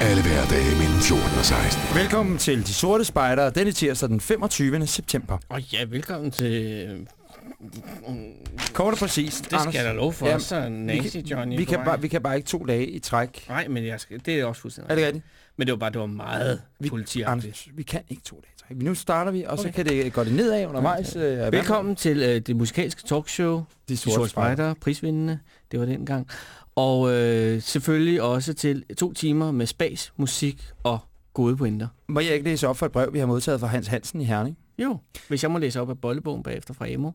Alle hverdage mellem 14 og 16. Velkommen til De Sorte Spejdere, denne tirsdag den 25. september. Og ja, velkommen til... Kort og præcis. Det skal jeg da lov for. Jamen, så er Nancy vi, Johnny vi, kan bare, vi kan bare ikke to dage i træk. Nej, men jeg skal, det er også fuldstændig Er det rigtigt? Men det var bare, det var meget Vi- politiagtigt. Anders, vi kan ikke to dage i træk. Nu starter vi, og så Okay. kan det gå det nedad undervejs. Okay. Velkommen til øh, det musikalske talkshow, De De Sorte, Sorte Spejdere. Spejder, prisvindende. Det var dengang. Og øh, selvfølgelig også til to timer med spas, musik og gode pointer. Må jeg ikke læse op for et brev, vi har modtaget fra Hans Hansen i Herning? Jo, hvis jeg må læse op af bollebogen bagefter fra Emo.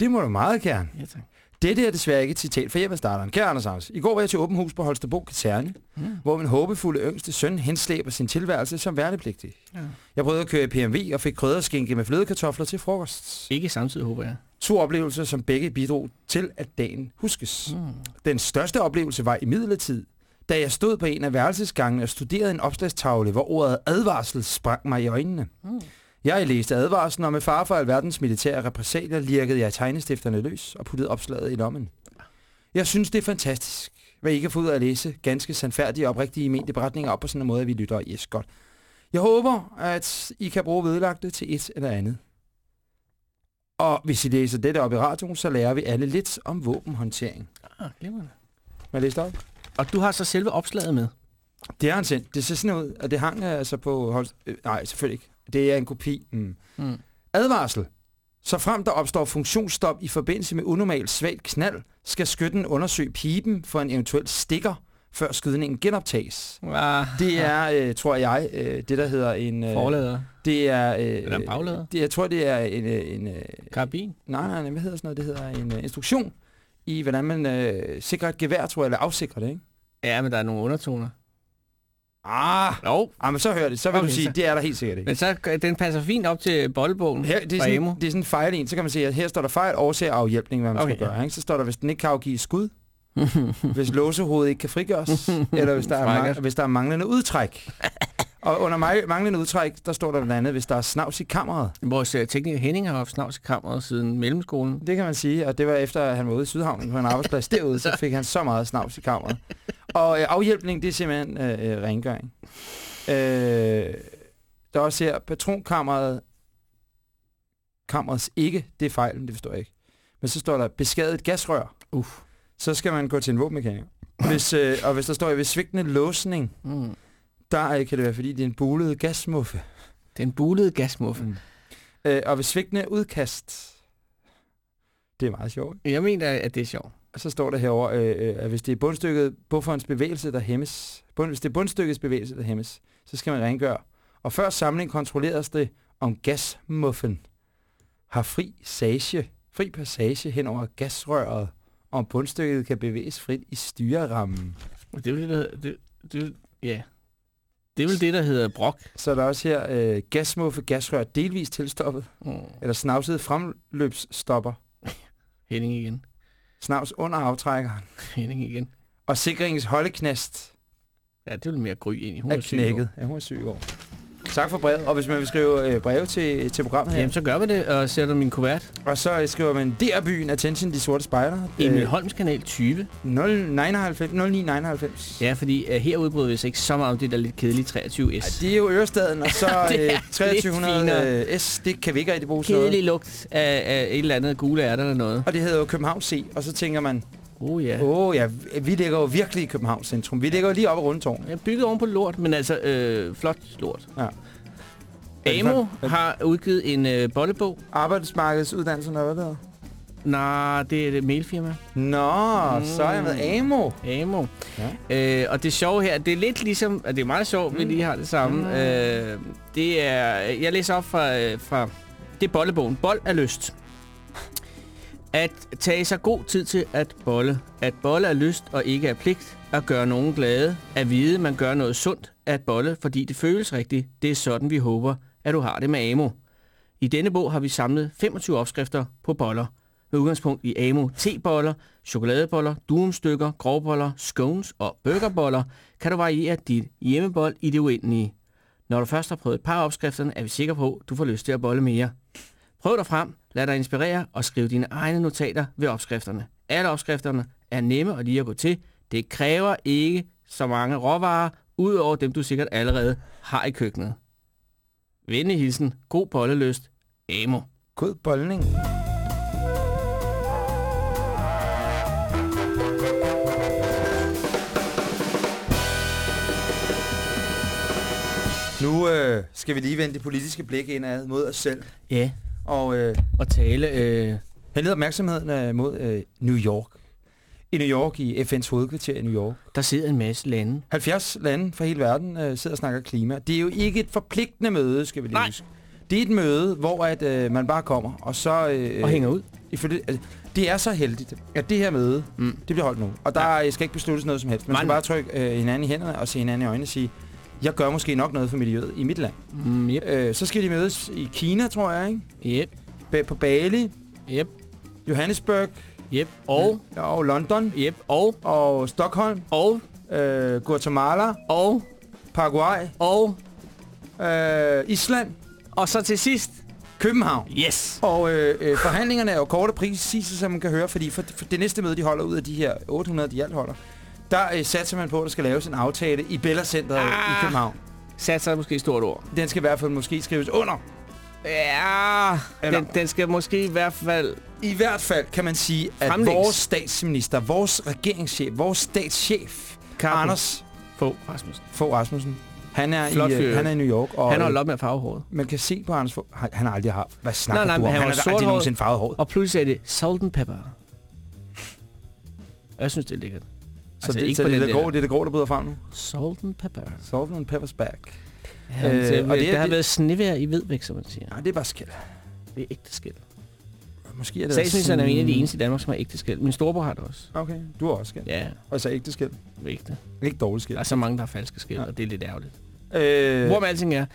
Det må du meget gerne. Ja, tak. Dette er desværre ikke et citat fra hjemmestarteren. Kære Anders Anders, i går var jeg til åben hus på Holstebro Kaserne, Mm. hvor min håbefulde yngste søn henslæber sin tilværelse som værnepligtig. Ja. Jeg prøvede at køre i PMV og fik krydderskinke med flødekartofler til frokost. Ikke samtidig, håber jeg. To oplevelser, som begge bidrog til, at dagen huskes. Mm. Den største oplevelse var i midlertid, da jeg stod på en af værelsesgangene og studerede en opslagstavle, hvor ordet advarsel sprang mig i øjnene. Mm. Jeg læste advarslen, og med far for alverdens militære repressalier lirkede jeg tegnestifterne løs og puttede opslaget i lommen. Jeg synes, det er fantastisk, hvad I kan få ud af at læse ganske sandfærdige og oprigtige mente beretninger op på sådan en måde, at vi lytter. Yes, godt. Jeg håber, at I kan bruge vedlagte til et eller andet. Og hvis I læser dette op i radioen, så lærer vi alle lidt om våbenhåndtering. Ah, glimrende. Må jeg læse op? Og du har så selve opslaget med. Det har han sendt. Det ser sådan ud, og det hang altså på... Hold... Øh, nej, selvfølgelig ikke. Det er en kopi. Mm. Mm. Advarsel. Så frem der opstår funktionsstop i forbindelse med unormalt svagt knald, skal skytten undersøge pipen for en eventuel stikker, før skydningen genoptages. Ah, Det er, øh, tror jeg, øh, det der hedder en... Øh, forlader. det er... Øh, Eller en baglader. Det, jeg tror, det er en... Øh, en øh, Karabin. nej, nej, nej, hvad hedder sådan noget? Det hedder en øh, instruktion i, hvordan man øh, sikrer et gevær, tror jeg, eller afsikrer det, ikke? Ja, men der er nogle undertoner. Ah, Jo. ah men så hør det. Så vil Okay, du sige, så- det er der helt sikkert ikke. Men så, den passer fint op til boldbogen Her, det, er fra Emo. sådan, det er sådan en fejl en, så kan man se, at her står der fejl, årsag og afhjælpning, hvad man okay, skal gøre. Ikke? Så står der, hvis den ikke kan afgive skud, hvis låsehovedet ikke kan frigøres, eller hvis der, er hvis der er manglende udtræk. Og under mig, manglende udtræk, der står der blandt andet, hvis der er snavs i kammeret. Vores uh, tekniker Henning har haft snavs i kammeret siden mellemskolen. Det kan man sige, og det var efter, at han var ude i Sydhavnen på en arbejdsplads derude, så fik han så meget snavs i kammeret. Og øh, afhjælpning, det er simpelthen øh, øh, rengøring. Øh, der er også her, patronkammeret, kammerets ikke, det er fejlen, det forstår jeg ikke. Men så står der, beskadiget gasrør. Uff. Så skal man gå til en våbenmekaniker. Hvis, øh, og hvis der står, ved svigtende låsning, Mm. Der kan det være, fordi det er en bulet gasmuffe. Den bulede gasmuffe. Mm. Øh, og ved svigtende udkast, det er meget sjovt. Jeg mener, at det er sjovt. Og så står der herover, øh, øh, at hvis det er bundstykket, bufferens bevægelse, der hæmmes, bund, hvis det er bundstykkets bevægelse, der hæmmes, så skal man rengøre. Og før samling kontrolleres det, om gasmuffen har fri sage, fri passage hen over gasrøret, og om bundstykket kan bevæges frit i styrerammen. Det er vel det. Det, det, ja. Det er vel det, der hedder brok. Så er der også her øh, gasmuffe, gasrør delvist tilstoppet, Mm. eller snavset fremløbsstopper, Henning igen. snavs under aftrækkeren, Henning igen. og sikringens holdeknast Ja, det er vel mere gry ind i. Hun er er knækket. Ja, hun er syg i år. Tak for brevet. Og hvis man vil skrive øh, breve til, til programmet her, Jamen, så gør vi det, og sætter min kuvert. og så øh, skriver man DR-byen Attention, de sorte spejder. Emil Holms kanal 20. 0999. 0999. Ja, fordi uh, her udbryder vi os ikke så meget om det der lidt kedelige 23S. Ja, det er jo Ørestaden, og så øh, lidt 2300 øh, S, det kan vi ikke rigtig bruge. Kedelig lugt af, af et eller andet gule ærter eller noget. Og det hedder jo København C, og så tænker man, Oh ja. oh, ja, vi ligger jo virkelig i København centrum. Vi ligger jo lige oppe af Rundetårn. Jeg er bygget oven på lort, men altså øh, flot lort. Ja. Amo har udgivet en øh, bollebog. Arbejdsmarkedsuddannelse, eller hvad det hedder? Nej, det er et mailfirma. Nå, mm. så er jeg med Amo. Amo. Ja. Øh, og det sjove her, det er lidt ligesom, at det er meget sjovt, mm. vi lige har det samme. Mm. Øh, det er, jeg læser op fra, øh, fra det er bollebogen. Bold er lyst. At tage sig god tid til at bolle. At bolle er lyst og ikke er pligt. At gøre nogen glade. At vide, man gør noget sundt. At bolle, fordi det føles rigtigt. Det er sådan, vi håber, at du har det med Amo. I denne bog har vi samlet 25 opskrifter på boller. Med udgangspunkt i Amo te-boller, chokoladeboller, durumstykker, grovboller, scones og burgerboller, kan du variere dit hjemmebold i det uendelige. Når du først har prøvet et par opskrifterne, er vi sikre på, at du får lyst til at bolle mere. Prøv dig frem, lad dig inspirere og skriv dine egne notater ved opskrifterne. Alle opskrifterne er nemme og lige at gå til. Det kræver ikke så mange råvarer, udover dem du sikkert allerede har i køkkenet. Venlig hilsen, god bollelyst, Amo. God boldning. Nu øh, skal vi lige vende det politiske blik indad mod os selv. Ja. Og, øh, og tale... Øh... Henlede opmærksomheden øh, mod øh, New York. I New York, i FN's hovedkvarter i New York. Der sidder en masse lande. 70 lande fra hele verden øh, sidder og snakker klima. Det er jo ikke et forpligtende møde, skal vi lige Nej. huske. Det er et møde, hvor at, øh, man bare kommer, og så... Øh, og hænger ud. Ifølge, altså, det er så heldigt, at det her møde, mm. det bliver holdt nu. Og der ja. skal ikke besluttes noget som helst. Man skal bare trykke øh, hinanden i hænderne og se hinanden i øjnene og sige, jeg gør måske nok noget for miljøet i mit land. Mm, yep. øh, så skal de mødes i Kina, tror jeg, ikke? Yep. Ba på Bali. Yep. Johannesburg. Yep. Og? Ja, og London. Yep. Og? Og Stockholm. Og? Øh, Guatemala. Og? Paraguay. Og? Øh, Island. Og så til sidst? København. Yes. Og øh, øh, forhandlingerne er jo kort og præcise, som man kan høre, fordi for, for det næste møde, de holder ud af de her 800, de alt holder, der øh, satser man på, at der skal laves en aftale i Bella Center ah, i København. Satser er måske et stort ord. Den skal i hvert fald måske skrives under. Ja, den, den skal måske i hvert fald... I hvert fald kan man sige, at Fremlægs. vores statsminister, vores regeringschef, vores statschef, Karpen. Anders Fogh Rasmussen. Fogh Rasmussen. Han er, i, uh, han er i New York. Og, han har holdt op med at farve håret. Man kan se på Anders Fogh, han, han har aldrig haft... Hvad snakker nej, nej, du om? Han, han har aldrig nogensinde farvet håret. Og pludselig er det salt and pepper. Jeg synes, det er lækkert. Så altså, det, ikke så det, er det, grå, det er det grå, der bryder frem nu? Salt and pepper. Salt and pepper's back. Ja, øh, det, og det, der har været snevær i Vedbæk, som man siger. Nej, det er bare skæld. Det er ægte skæld. Måske er det Statsministeren er en af de eneste i Danmark, som har ægte skæld. Min storebror har det også. Okay, du har også skæld. Ja. Og så ægte skæld. Ægte. Ikke dårligt skæld. Der er så mange, der har falske skæld, ja. og det er lidt ærgerligt. Øh... Hvor med alting er.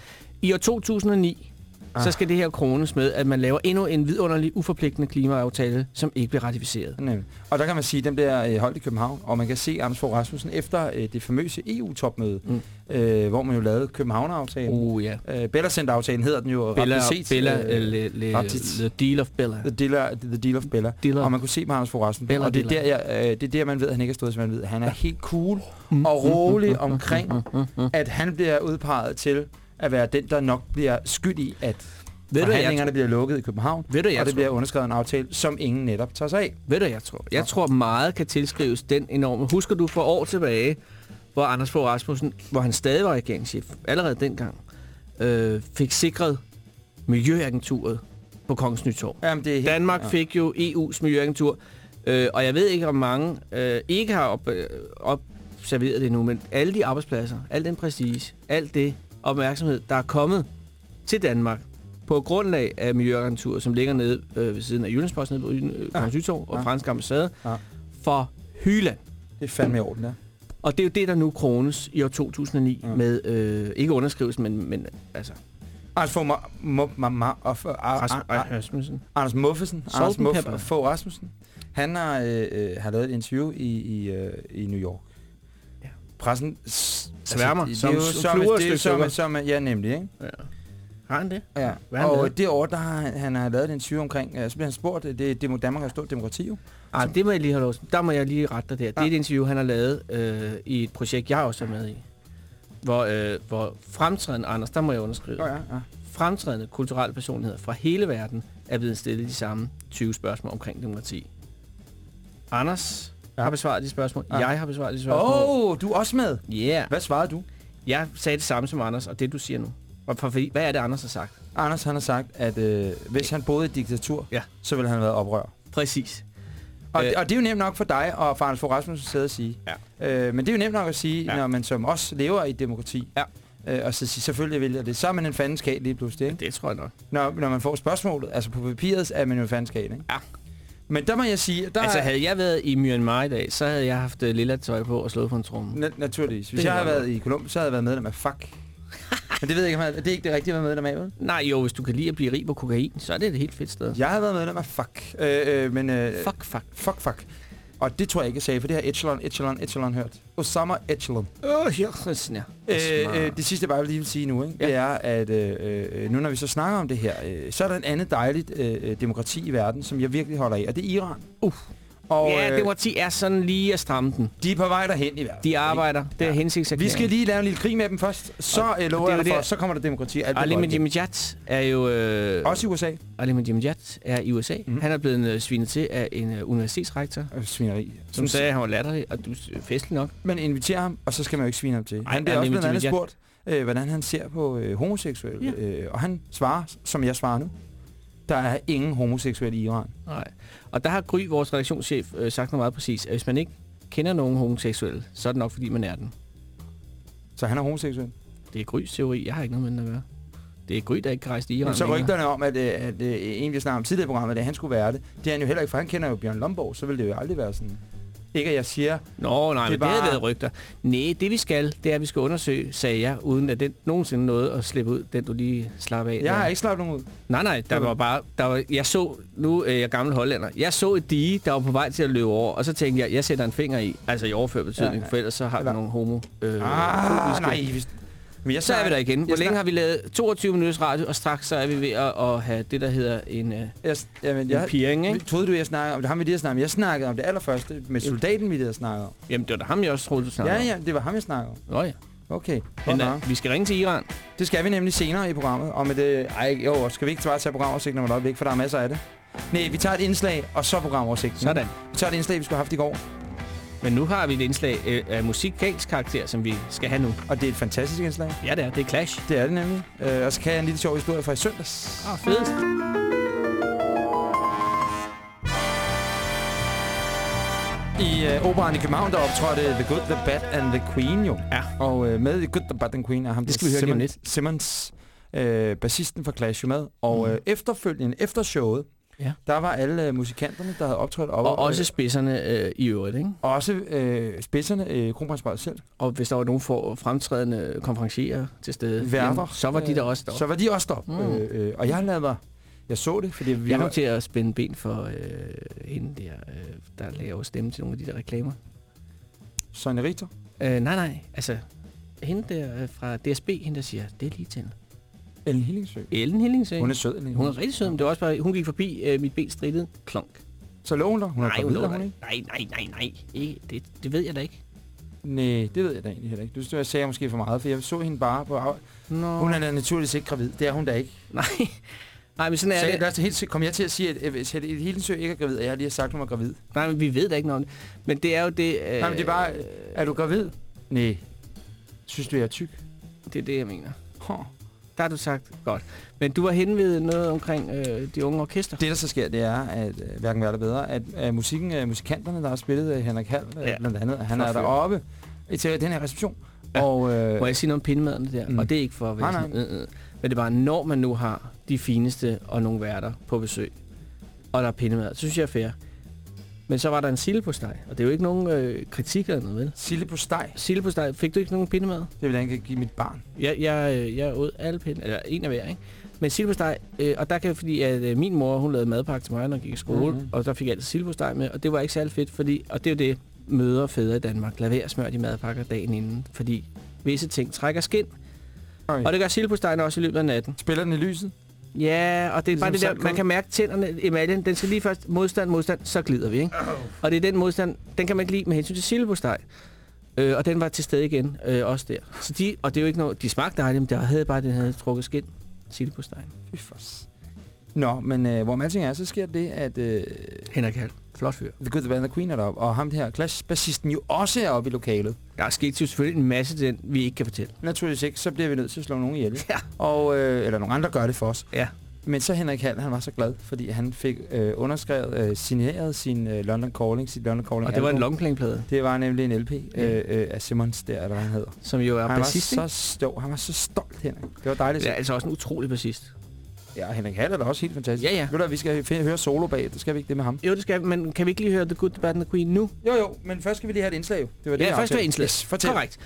I år 2009, Ah. så skal det her krones med, at man laver endnu en vidunderlig, uforpligtende klimaaftale, som ikke bliver ratificeret. Nemlig. Og der kan man sige, at den bliver øh, holdt i København, og man kan se Anders Fogh Rasmussen efter øh, det famøse EU-topmøde, mm. øh, hvor man jo lavede København-aftalen. Uh, ja. øh, Bella Center-aftalen hedder den jo Bella, set. Bella, øh, le, le, the Deal of Bella. The Deal, the deal of Bella. Dealer. Og man kunne se på Anders Fogh Rasmussen, Bella, og det er, der, jeg, øh, det er der, man ved, at han ikke har stået, som man ved. Han er helt cool mm. og rolig omkring, at han bliver udpeget til at være den, der nok bliver skyld i, at ved forhandlingerne bliver lukket i København, ved du, og det tror. bliver underskrevet en aftale, som ingen netop tager sig af. Ved du, jeg tror? Jeg tror meget kan tilskrives den enorme... Husker du for år tilbage, hvor Anders Fogh Rasmussen, hvor han stadig var regeringschef, allerede dengang, øh, fik sikret Miljøagenturet på Kongens Nytorv. Jamen, det er helt, Danmark ja. fik jo EU's Miljøagentur, øh, og jeg ved ikke, om mange øh, ikke har op, øh, observeret det nu, men alle de arbejdspladser, al den præcis, alt det opmærksomhed, der er kommet til Danmark på grundlag af Miljøagenturet, som ligger nede øh, ved siden af Jyllandsposten nede på øh, Kongens Nytorv og ja. Fransk Ambassade, ja. for Hyland. Det er fandme i orden, ja. Og det er jo det, der nu krones i år 2009 ja. med, øh, ikke underskrivelsen, men, men altså... Anders Fogh Rasmussen. Anders Muffesen. Anders Fogh Rasmussen. Han har, øh, øh, har lavet et interview i, i, øh, i New York. Pressen sværmer altså, det, det, som, som, fluer det, som, som, ja, nemlig, ikke? Ja. Har han det? Ja, Hvad og det? det år, der har han, han har lavet en interview omkring, så bliver han spurgt, det, det, Danmark har stort demokrati jo. Ah, det må jeg lige have lov Der må jeg lige rette dig der. Ja. Det er et interview, han har lavet øh, i et projekt, jeg også er med i. Hvor, øh, hvor fremtrædende, Anders, der må jeg underskrive. Ja, ja, ja. Fremtrædende kulturelle personligheder fra hele verden er blevet stillet de samme 20 spørgsmål omkring demokrati. Anders ja. har besvaret de spørgsmål. Ja. Jeg har besvaret de spørgsmål. Åh, oh, du er også med? Ja. Yeah. Hvad svarede du? Jeg sagde det samme som Anders, og det du siger nu. Og for, fordi, hvad er det, Anders har sagt? Anders han har sagt, at øh, hvis han boede i et diktatur, Ja. så ville han have været oprør. Præcis. Og, Øh. og det er jo nemt nok for dig og for Anders Fogh Rasmussen sidde at sige. Ja. Øh, men det er jo nemt nok at sige, Ja. ja. når man som os lever i et demokrati. Ja. Øh, og så sige, selvfølgelig vil jeg det. Så er man en fandenskab lige pludselig. Ikke? Det tror jeg nok. Når, når man får spørgsmålet, altså på papiret, er man jo en fandenskab. Ikke? Ja. Men der må jeg sige, der Altså, havde jeg været i Myanmar i dag, så havde jeg haft uh, lilla tøj på og slået på en tromme. na- naturligvis. Hvis Det jeg havde været i Columbus, så havde jeg været medlem af FUCK. Men det ved jeg ikke, om jeg, det er ikke det rigtige at være medlem af, vel? Nej, jo, hvis du kan lide at blive rig på kokain, så er det et helt fedt sted. Jeg har været medlem af FUCK. Øh, øh, men, øh, Fuck, fuck. Fuck, fuck. Og det tror jeg ikke, jeg sagde, for det har Echelon, Echelon, Echelon hørt. Osama Echelon. Åh, Øh, øh, det sidste, jeg bare lige vil sige nu, ikke? Ja. det er, at øh, øh, nu når vi så snakker om det her, øh, så er der en andet dejligt øh, øh, demokrati i verden, som jeg virkelig holder af, og det er Iran. Uh. Og ja, øh, demokrati er sådan lige at stramme den. de er på vej derhen i verden. De arbejder. Det er Ja. hensigtserklæring. Vi skal lige lave en lille krig med dem først, så Og øh, lover det er jeg for, det- så kommer der demokrati. Alt. Ahmadinejad er jo... Øh, Også i USA. Ahmadinejad er i USA. Mm. Han er blevet øh, svinet til af en øh, universitetsrektor, Øh, Svineri. som sagde, at han var latterlig, og du er festlig nok. Man inviterer ham, og så skal man jo ikke svine ham til. Ej, han bliver også blandt andet spurgt, øh, hvordan han ser på øh, homoseksuelle. Ja. Øh, og han svarer, som jeg svarer nu. Der er ingen homoseksuelle i Iran. Nej. Og der har Gry, vores redaktionschef, øh, sagt noget meget præcis, at hvis man ikke kender nogen homoseksuelle, så er det nok, fordi man er den. Så han er homoseksuel. Det er Grys teori. Jeg har ikke noget med den at gøre. Det er Gry, der ikke kan rejse til Iran Men så rygterne om, at, øh, at øh, en, vi snakker om tidligere i programmet, at han skulle være det. Det er han jo heller ikke, for han kender jo Bjørn Lomborg, så vil det jo aldrig være sådan. Ikke at jeg siger, Nå, nej, Det er men bare- det havde været rygter. Nej, det vi skal, det er, at vi skal undersøge, sagde jeg, uden at den nogensinde nåede at slippe ud, den du lige slap af. jeg der. har ikke slappet nogen ud. Nej, nej, der Okay. var bare... Der var, jeg så... Nu er jeg gammel hollænder. Jeg så et dige, der var på vej til at løbe over, og så tænkte jeg, jeg sætter en finger i. Altså i overført betydning, Ja, ja, for ellers så har vi nogle homo... Øh, Ah, nej. Hvis... Men jeg Så er vi der igen. Hvor længe har vi lavet 22 minutters radio, og straks så er vi ved at, at have det, der hedder en, øh, Jeg, jamen, en jeg, peering, ikke? troede du, jeg snakkede om det? Ham vi lige har snakket om. Jeg snakkede om det allerførste med soldaten, vi lige har snakket om. Jamen, det var da ham, jeg også troede, du snakkede Ja, ja, det var ham, jeg snakkede om. Nå ja. Okay. Men uh, vi skal ringe til Iran. Det skal vi nemlig senere i programmet. Om et, øh, ej, jo, skal vi ikke bare tage programoversigten om et øjeblik, for der er masser af det. Nej, vi tager et indslag, og så programoversigten. Sådan. Vi tager et indslag, vi skulle have haft i går, Men nu har vi et indslag øh, af musikalsk karakter, som vi skal have nu. og det er et fantastisk indslag. Ja, det er. Det er Clash. Det er det nemlig. Øh, og så kan jeg en lille sjov historie fra i søndags. Ah, fedt. I øh, operan i København, der optrådte The Good, The Bad and The Queen jo. Ja. Og øh, med The Good, The Bad and The Queen er ham Det skal vi høre Simmons, Simmons øh, bassisten fra Clash jo med. Og Mhm. øh, efterfølgende, efter showet, Ja. der var alle øh, musikanterne, der havde optrådt op. Og også spidserne øh, i øvrigt, ikke? også øh, spidserne, øh, kronprinsparet selv. Og hvis der var nogen for fremtrædende konferencier til stede, Værter. jamen, så var de der også Så der. var de også deroppe. Mm. Øh, øh, og jeg lavede mig... Jeg så det, fordi vi Jeg var, kom til at spænde ben for øh, hende der, øh, der laver stemme til nogle af de der reklamer. Sonja Richter. Øh, nej, nej, altså hende der øh, fra DSB, hende der siger, det er lige til. Ellen Hillingsø. Ellen Hillingsø. Hun er sød, Ellen hun er rigtig sød, men det var også bare, hun gik forbi, øh, mit ben strittede, klonk. Så lå hun der? Hun nej, gravid, lå er der hun nej, nej, nej, nej, ikke. Det, det ved jeg da ikke. Nej, det ved jeg da egentlig heller ikke. Du synes, jeg sagde måske for meget, for jeg så hende bare på... Nå. Hun er da naturligvis ikke gravid. Det er hun da ikke. Nej, nej, men sådan er Sagde, det. er helt, kom jeg til at sige, at hvis Helle Hillingsø ikke er gravid, og jeg har lige sagt, at hun er gravid. Nej, men vi ved da ikke noget om det. Men det er jo det... Øh, Nej, men det er bare... Er du gravid? Nej. Synes du, jeg er tyk? Det er det, jeg mener. Huh. Der har du sagt godt. Men du var henne ved noget omkring øh, de unge orkester. Det, der så sker, det er, at øh, hverken værre eller bedre, at øh, musikken, øh, musikanterne, der har spillet Henrik Hall, Ja. blandt andet, han For er deroppe i til den her reception. Ja. Og, øh, Må jeg sige noget om pindemaden der? Mm. Og det er ikke for at være Nej, øh, øh. Men det er bare, når man nu har de fineste og nogle værter på besøg, og der er pindemad, så synes jeg er fair. Men så var der en sildepostej, og det er jo ikke nogen øh, kritik eller noget, vel? Sille på steg, Sildepostej, fik du ikke nogen pindemad? det vil jeg ikke give mit barn. Jeg, jeg, øh, jeg åd alle pinde, eller en af hver, ikke? Men sildepostej, øh, og der kan fordi, at øh, min mor, hun lavede madpakke til mig, når jeg gik i skole, Mhm. mm-hmm. og der fik jeg altid sildepostej med, og det var ikke særlig fedt, fordi, og det er jo det, møder fædre i Danmark. Lad være at smøre de madpakker dagen inden, fordi visse ting trækker skin, Okay. og det gør sildepostejen også i løbet af natten. Spiller den i lyset? Ja, og det er Ligesom bare det der, man kan mærke tænderne, emaljen, den skal lige først modstand, modstand, så glider vi, ikke? Og det er den modstand, den kan man ikke lide med hensyn til sildepostej. Øh, og den var til stede igen, øh, også der. Så de, og det er jo ikke noget, de smagte dejligt, men der havde bare, den havde trukket skin. Sildepostej. Fy for Nå, men øh, hvor man alting er, så sker det, at... Øh, Henrik Hall. Flot fyr. The Good, The Bad and The Queen er deroppe, og ham her, Clash-bassisten, jo også er oppe i lokalet. Der er sket jo selvfølgelig en masse den, vi ikke kan fortælle. Naturligvis ikke, så bliver vi nødt til at slå nogen ihjel. Ja. Og, øh, eller nogle andre gør det for os. Ja. Men så Henrik Hall, han var så glad, fordi han fik øh, underskrevet, øh, signeret sin øh, London Calling, sit London Calling Og det var en album. longplayplade, Det var nemlig en LP øh, øh, af Simmons der, eller hvad han hedder. som jo er Han var, bassist, så ikke? stå, han var så stolt, Henrik. Det var dejligt. Det Ja, altså også en utrolig bassist. Ja Henrik Hall er da også helt fantastisk. Ja, ja. Ved du, vi skal finde, høre solo bag, det skal vi ikke det med ham. Jo, det skal vi, men kan vi ikke lige høre The Good, The Bad and The Queen nu? Jo, jo, men først skal vi lige have et indslag. jo. Det var det, Ja, jeg først var indslag. Yes, fortæl. Korrekt.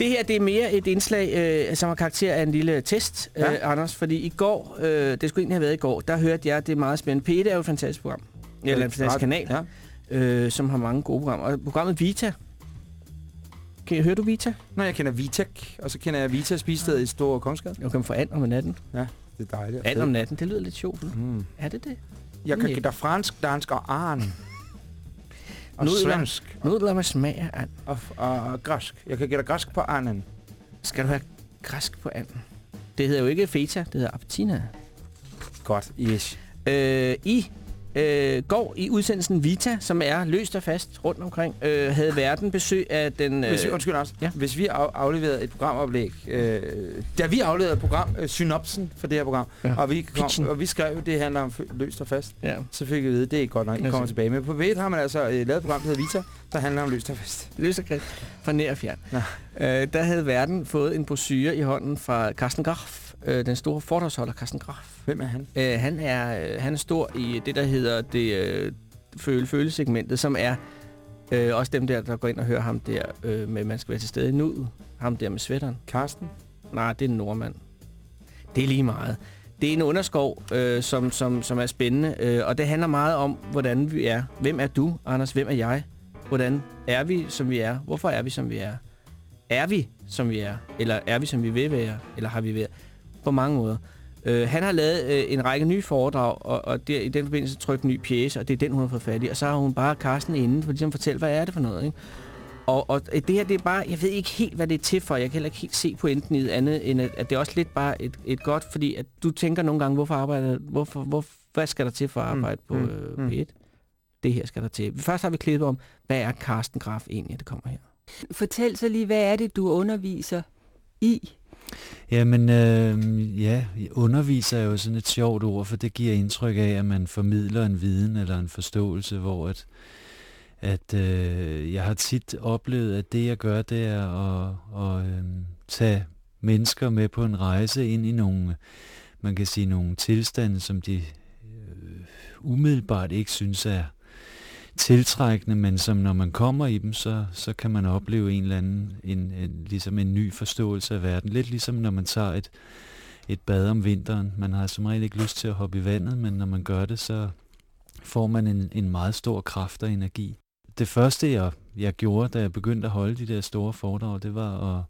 Det her, det er mere et indslag, øh, som har karakter af en lille test, Ja. øh, Anders. Fordi i går, øh, det skulle egentlig have været i går, der hørte jeg, det er meget spændende. P1 er jo et fantastisk program. Eller en fantastisk kanal, Ja. øh, som har mange gode programmer. Og programmet Vita. Kan, hører du Vita? Nå, jeg kender Vitek, og så kender jeg Vita spisestedet i Store Kongsgade. Jeg kan få and om natten. Det er dejligt. And om natten, det lyder lidt sjovt. Mm. Er det det? Jeg kan give dig fransk, dansk og arn. Og Nudler. svensk Nudler med smag af and. og, og, og græsk. Jeg kan give dig græsk på arnen. Skal du have græsk på anden? Det hedder jo ikke feta, det hedder appetina. Godt, yes. Øh, I øh, går i udsendelsen Vita, som er løst og fast rundt omkring, øh, havde verden besøg af den... Øh, Hvis vi, undskyld, Anders. ja. Hvis vi af, afleverede et programoplæg, øh, da vi afleverede program, øh, synopsen for det her program, Ja. og, vi kom, Pitchen. og vi skrev, det handler om løst og fast, ja, så fik vi at vide, det er godt nok, I kommer tilbage. Men på V1 har man altså øh, lavet et program, der hedder Vita, der handler om løst og fast. løst og fast fra nær og fjern. Ja. Øh, der havde verden fået en brochure i hånden fra Carsten Graff, øh, den store fordragsholder Carsten Graff. Hvem er han? Øh, han, er, øh, han er stor i det, der hedder det øh, føle følesegmentet, som er øh, også dem der, der går ind og hører ham der øh, med, man skal være til stede nuet. Ham der med sweateren. Karsten? Nej, det er en nordmand. Det er lige meget. Det er en underskov, øh, som, som, som er spændende, øh, og det handler meget om, hvordan vi er. Hvem er du, Anders? Hvem er jeg? Hvordan er vi, som vi er? Hvorfor er vi, som vi er? Er vi, som vi er? Eller er vi, som vi vil være? Eller har vi været? På mange måder. Øh, han har lavet øh, en række nye foredrag, og, og der, i den forbindelse trykt en ny pjæse, og det er den, hun har fået fat i. Og så har hun bare Carsten inden, for ligesom fortælle, hvad er det for noget, ikke? Og, og det her, det er bare, jeg ved ikke helt, hvad det er til for. Jeg kan heller ikke helt se pointen i det andet, end at, at det er også lidt bare et, et godt, fordi at du tænker nogle gange, hvorfor arbejder, hvorfor, hvor, hvad skal der til for at arbejde mm, på mm, øh, mm. P1? Det her skal der til. Først har vi klippet om, hvad er Carsten Graf egentlig, det kommer her. Fortæl så lige, hvad er det, du underviser i? Jamen, øh, ja, underviser er jo sådan et sjovt ord, for det giver indtryk af, at man formidler en viden eller en forståelse, hvor at, at øh, jeg har tit oplevet, at det jeg gør, det er at, at øh, tage mennesker med på en rejse ind i nogle, man kan sige, nogle tilstande, som de øh, umiddelbart ikke synes er tiltrækkende, men som når man kommer i dem, så, så kan man opleve en eller anden, en, en, ligesom en ny forståelse af verden. Lidt ligesom når man tager et, et bad om vinteren. Man har som regel ikke lyst til at hoppe i vandet, men når man gør det, så får man en, en meget stor kraft og energi. Det første, jeg, jeg gjorde, da jeg begyndte at holde de der store foredrag, det var at,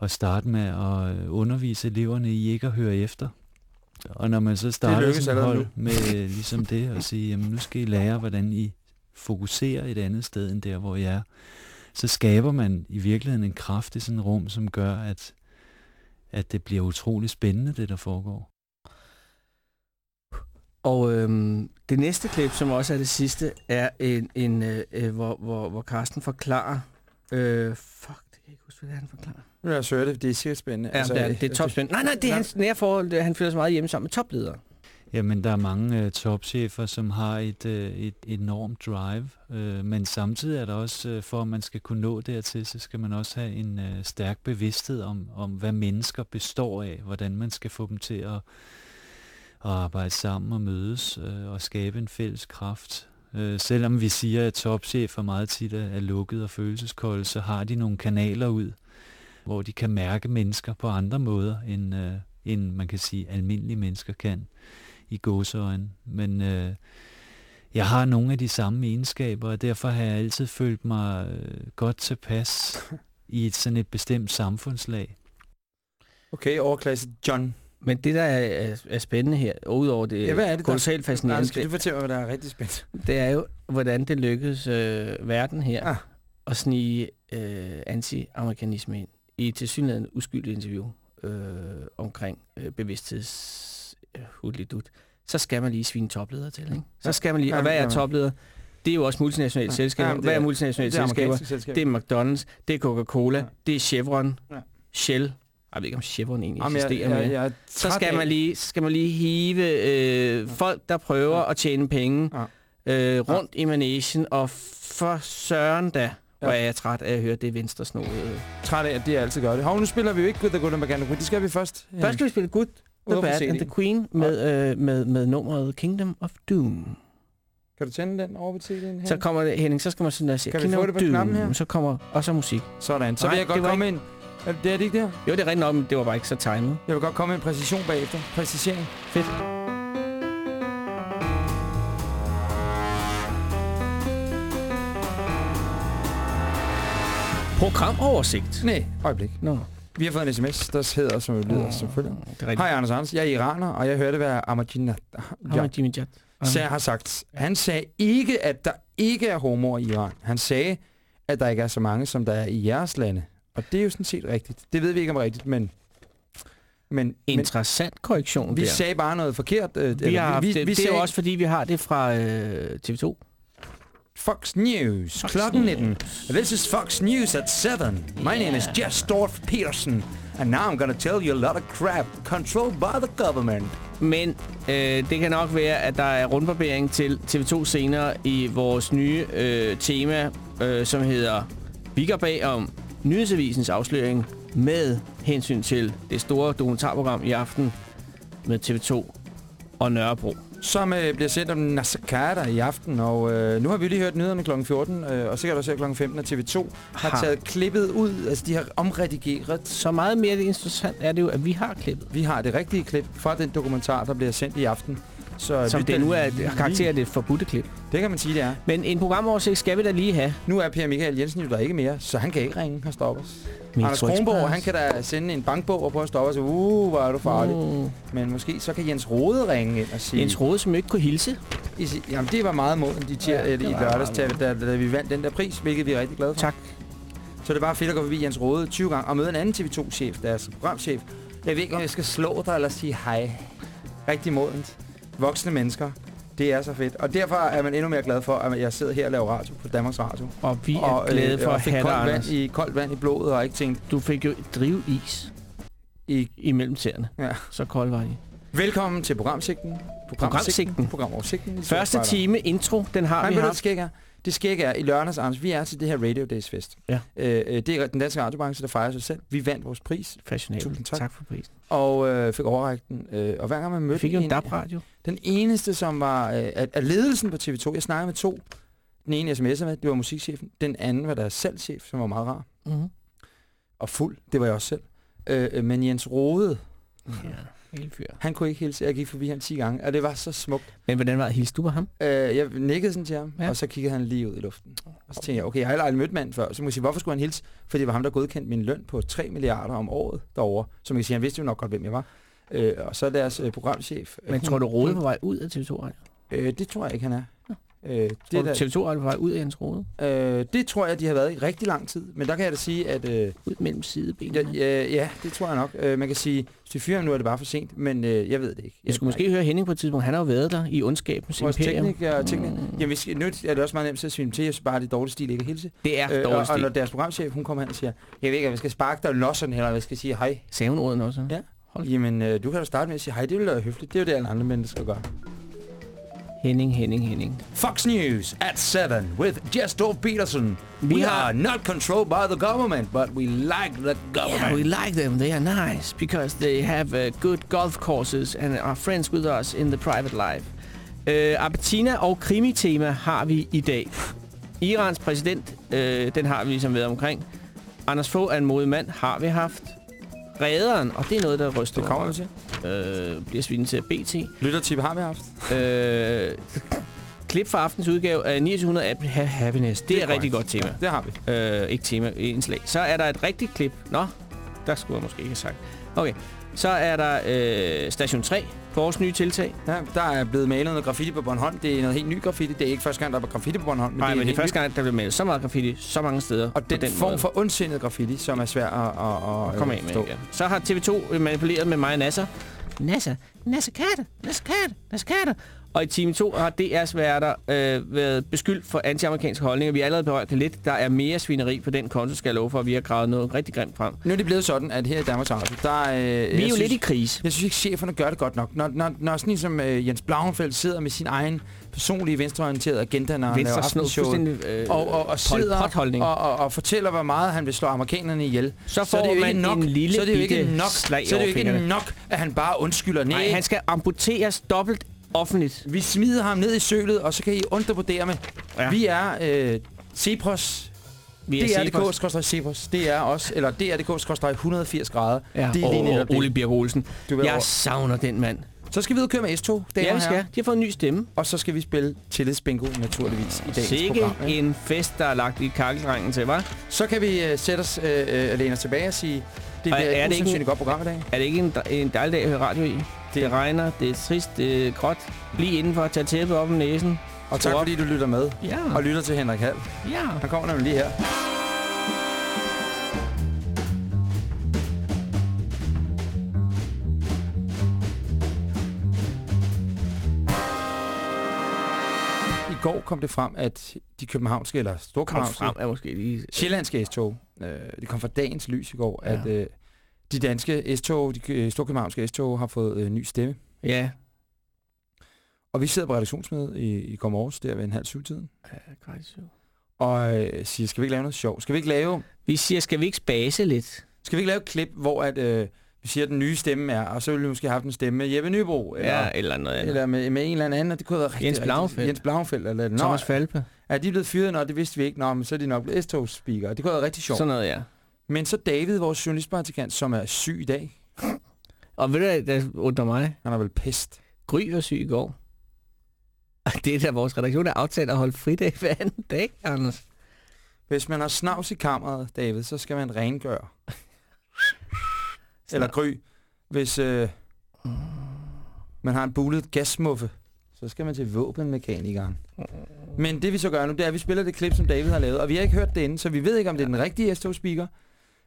at starte med at undervise eleverne i ikke at høre efter. Og når man så starter allerede hold med ligesom det, og sige, jamen nu skal I lære, hvordan I fokuserer et andet sted end der, hvor I er, så skaber man i virkeligheden en kraft i sådan et rum, som gør, at, at det bliver utrolig spændende, det der foregår. Og øhm, det næste klip, som også er det sidste, er en, en øh, øh, hvor, hvor, hvor Carsten forklarer... Øh, fuck, det kan jeg ikke huske, hvad det er, han forklarer. Nu jeg søge det, det er sikkert spændende. Ja, altså, det, er, det er topspændende. Nej, nej, det er Nej. hans nære forhold. Det, han føler sig meget hjemme sammen med topledere. Jamen, der er mange øh, topchefer, som har et, øh, et enormt drive, øh, men samtidig er der også, øh, for at man skal kunne nå dertil, så skal man også have en øh, stærk bevidsthed om, om, hvad mennesker består af, hvordan man skal få dem til at, at arbejde sammen og mødes øh, og skabe en fælles kraft. Øh, selvom vi siger, at topchefer meget tit er, er lukket og følelseskolde, så har de nogle kanaler ud, hvor de kan mærke mennesker på andre måder, end, øh, end man kan sige, almindelige mennesker kan i gåseøjne. Men øh, jeg har nogle af de samme egenskaber, og derfor har jeg altid følt mig øh, godt tilpas i et sådan et bestemt samfundslag. Okay, overklasse John. Men det, der er, er, er spændende her, og udover det, Ja, hvad er det, der- kolossalt Nej, fascinerende, skal du det, fortælle mig, hvad der er rigtig spændt? det er jo, hvordan det lykkedes øh, verden her Ah. at snige øh, anti-amerikanisme ind i et tilsyneladende uskyldigt interview øh, omkring øh, bevidstheds... Øh, så skal man lige svine topleder til. Ikke? Så Ja. skal man lige, Ja, og hvad er topleder? Det er jo også multinationale Ja. selskaber. Det Hvad er multinationale Det er selskaber? amerikanske selskab. Det er McDonald's, det er Coca-Cola, Ja. det er Chevron, Ja. Shell. Jeg ved ikke, om Chevron egentlig Jamen, jeg, eksisterer jeg, jeg, er Så skal man lige, skal man lige hive øh, folk, der prøver at tjene penge øh, rundt i managen, og for søren da, Ja. er jeg træt af at høre det venstre snoede. træt af, at det altid gør det. Hov, nu spiller vi jo ikke Good The Good and Maganda Queen. Det skal vi først. Først skal vi spille Good, The Bad and CD'en. The Queen med, øh, med, med nummeret Kingdom of Doom. Kan du tænde den over på her? Så kommer det, Henning, så skal man sådan der sige, Kan vi Kingdom få of det på Doom, knappen her? så kommer, og så musik. Sådan. Så Nej, vil jeg godt komme ind... Er det, er det ikke der? Jo, det er rigtigt nok, men det var bare ikke så timet. Jeg vil godt komme med en præcision bagefter. Præcisering. Fedt. Programoversigt. Nej, øjeblik. Nå, Vi har fået en sms, der hedder, som lyder som følger. rigtigt. Hej Anders Anders, jeg er iraner, og jeg hørte, hvad Ahmadinejad Jat. ja. har sagt. Han sagde ikke, at der ikke er homoer i Iran. Han sagde, at der ikke er så mange, som der er i jeres lande. Og det er jo sådan set rigtigt. Det ved vi ikke om rigtigt, men... Men, men Interessant korrektion vi der. sagde bare noget forkert. Øh, Vi eller har haft, vi, det, vi det er jo også fordi, vi har det fra øh, TV2. Fox News, Fox klokken News. 19. This is Fox News at 7. My name is Jess Dorf Peterson, and now I'm gonna tell you a lot of crap controlled by the government. Men øh, det kan nok være, at der er rundbarbering til TV2 senere i vores nye øh, tema, øh, som hedder Vi går bag om nyhedsavisens afsløring med hensyn til det store dokumentarprogram i aften med TV2 og Nørrebro. Som øh, bliver sendt om Nasakata i aften, og øh, nu har vi lige hørt nyhederne kl. 14, øh, og sikkert også her kl. 15, at TV2 har Har. taget klippet ud, altså de har omredigeret. Så meget mere interessant er det jo, at vi har klippet. Vi har det rigtige klip fra den dokumentar, der bliver sendt i aften. Så Som det nu er karakter af det forbudte klip. Det kan man sige, det er. Men en programoversigt skal vi da lige have. Nu er Per Michael Jensen jo der ikke mere, så han kan ikke ringe og stoppe os. Min Anders Kronborg, han kan da sende en bankbog og prøve at stoppe os. Uh, hvor er du farlig. Mm. Men måske så kan Jens Rode ringe ind og sige... Jens Rode, som ikke kunne hilse. I Jamen, det var meget modent i, tir- Ja, i lørdags, da, da, da, vi vandt den der pris, hvilket vi er rigtig glade for. Tak. Så det er bare fedt at gå forbi Jens Rode 20 gange og møde en anden TV2-chef, deres programchef. Jeg ved ikke, om jeg skal slå dig eller sige hej. Rigtig modent. Voksne mennesker. Det er så fedt. Og derfor er man endnu mere glad for, at jeg sidder her og laver radio på Danmarks Radio. Og vi er og, glade for og at have koldt vand, i, koldt vand i blodet og ikke tænkt, Du fik jo driveis i imellem tæerne. Ja. Så kold var de. Velkommen til programsigten. Programsigten. Programoversigten. i Første time intro, den har Nej, vi haft. er, det skæg er, i lørdags, Anders, vi er til det her Radio Days Fest. Ja. Øh, øh, det er den danske radiobranche, der fejrer sig selv. Vi vandt vores pris, Fashionable. Tak. tak for prisen. og øh, fik overrækt den. Øh, og hver gang man Vi mødte fik jo en DAB-radio. den eneste, som var øh, af, af ledelsen på TV2, jeg snakkede med to. Den ene, jeg sms'ede med, det var musikchefen. Den anden var deres salgschef, som var meget rar. Mm-hmm. Og fuld, det var jeg også selv. Øh, øh, men Jens Rode, Ja, helt fyr. han kunne ikke hilse. Jeg gik forbi ham 10 gange, og det var så smukt. Men hvordan var det? Hilste du på ham? Øh, jeg nikkede sådan til ham, Ja. ja. og så kiggede han lige ud i luften. Og så tænkte jeg, okay, jeg har heller aldrig mødt manden før. Så må jeg sige, hvorfor skulle han hilse? Fordi det var ham, der godkendte min løn på 3 milliarder om året derovre. Så man kan sige, han vidste jo nok godt, hvem jeg var. Øh, og så deres øh, programchef. Men tror du, Rode på vej ud af TV2 Radio? Øh, det tror jeg ikke, han er. Øh, det, du, er TV2 Radio på vej ud af Jens Rode? der, øh, det tror jeg, de har været i rigtig lang tid. Men der kan jeg da sige, at... Øh, Ud mellem sidebenene? ja, ja, ja, det tror jeg nok. Øh, man kan sige, hvis de fyrer nu, er det bare for sent. Men øh, jeg ved det ikke. Jeg skulle måske høre Henning på et tidspunkt. Han har jo været der i ondskabens Vores imperium. tekniker, tekniker. Mm. Jamen, vi skal, nu er det også meget nemt at svine til. Jeg synes bare, det er dårlig stil ikke at hilse. Det er Øh, dårligt og, og stil. når deres programchef, hun kommer hen og siger, jeg ved ikke, om jeg skal sparke dig sådan, eller hvad jeg skal sige hej. Sagde hun ordet også? Ja. Hold. Jamen, øh, du kan da starte med at sige hej, det vil være høfligt. Det er jo det, alle andre mennesker gør. Henning, Henning, Henning. Fox News at 7 with Jess Dorf Peterson. Vi We har- are not controlled by the government, but we like the government. Yeah, we like them. They are nice because they have uh, good golf courses and are friends with us in the private life. Uh, Argentina og krimitema har vi i dag. Irans præsident, uh, den har vi ligesom været omkring. Anders Fogh er en modig mand, har vi haft. Rederen, og det er noget, der ryster Det kommer vi til. øh, bliver svinet til BT. Lyttertip har vi haft. Øh, klip fra aftens udgave af 2900 App Ha- Happiness. Det, det er et rigtig godt tema. Det har vi. Øh, ikke tema, indslag. Så er der et rigtigt klip. Nå, der skulle jeg måske ikke have sagt. Okay, så er der øh, Station 3, vores nye tiltag. Ja, der er blevet malet noget graffiti på Bornholm. Det er noget helt ny graffiti. Det er ikke første gang, der er graffiti på Bornholm. Nej, men det er helt første nyt. gang, der bliver malet så meget graffiti, så mange steder. Og den, den form måde. for ondsindet graffiti, som er svær at, at, at, Kom at af med igen. Så har TV2 manipuleret med mig og NASA. NASA, Nassekate, Nassekate, Nassekate. Og i time 2 har DR's værter øh, været beskyldt for anti-amerikanske holdninger. Vi har allerede berørt det lidt. Der er mere svineri på den konto, skal jeg love for, at vi har gravet noget rigtig grimt frem. Nu er det blevet sådan, at her i Danmarks Radio, der øh, Vi er jo synes, lidt i krise. Jeg synes ikke, cheferne gør det godt nok. Når, når, når sådan en som øh, Jens Blauenfeldt sidder med sin egen personlige venstreorienterede agenda, når han laver øh, og, og, og sidder og, og, og fortæller, hvor meget han vil slå amerikanerne ihjel, Så er får det jo man ikke nok, lille så er det jo ikke nok, så er det jo ikke nok, at han bare undskylder. Nej, han skal amputeres dobbelt offentligt. vi smider ham ned i sølet, og så kan I undervurdere med. Ja. Vi er øh, Cepros. Vi Det er Cepos. DK Cepos. Det er os, eller DRDK 180 grader. Ja, Det er lige netop det. Ole Birk Olsen. Du Jeg over- savner den mand. Så skal vi ud og køre med S-tog, damer Ja, vi skal. De har fået en ny stemme. Og så skal vi spille tillidsbingo naturligvis i dagens Sikke program. ikke? en fest, der er lagt i kakkeldrengen til, hva'? Så kan vi uh, sætte os uh, uh, læne os tilbage og sige, det Og bliver er et det ikke godt program i dag. Er det ikke en, en dejlig dag at høre radio i? Det regner, det er trist, det er gråt. Bliv indenfor, tag tæppet op om næsen. Og tak op. fordi du lytter med Ja, og lytter til Henrik Hall. ja. Han kommer nemlig lige her. I går kom det frem, at de københavnske, eller storkøbenhavnske, frem er måske lige... sjællandske S-tog, øh, det kom fra dagens lys i går, Ja. at øh, de danske S-tog, de øh, storkøbenhavnske S-tog har fået øh, ny stemme. Ja. Og vi sidder på redaktionsmøde i, i går morges, der ved en halv syv tiden, ja kvart syv. og øh, siger, skal vi ikke lave noget sjov? Skal vi ikke lave, Vi siger, skal vi ikke spase lidt? skal vi ikke lave et klip, hvor at, øh, vi siger, at den nye stemme er, og så ville vi måske have haft en stemme med Jeppe Nybro, eller, Ja, eller noget andet. eller med, med en eller anden, og det kunne have været rigtig, Jens Blauenfeldt. Jens Blauenfeldt, eller Thomas Falpe. er de blevet fyret? Nå, det vidste vi ikke. Nå, men så er de nok blevet S-togs-speaker. Det kunne have været rigtig sjovt. Sådan noget, ja. Men så David, vores journalistpraktikant, som er syg i dag, Og ved du, hvad, der undrer mig? han har vel pest. Gry var syg i går. Det er da vores redaktion, der aftalt at holde fridag hver anden dag, Anders. Hvis man har snavs i kammeret, David, så skal man rengøre. Eller gry. Hvis øh, man har en bulet gasmuffe, så skal man til våbenmekanikeren. Men det vi så gør nu, det er, at vi spiller det klip, som David har lavet, og vi har ikke hørt det inden, så vi ved ikke, om det er den rigtige S-tog-speaker,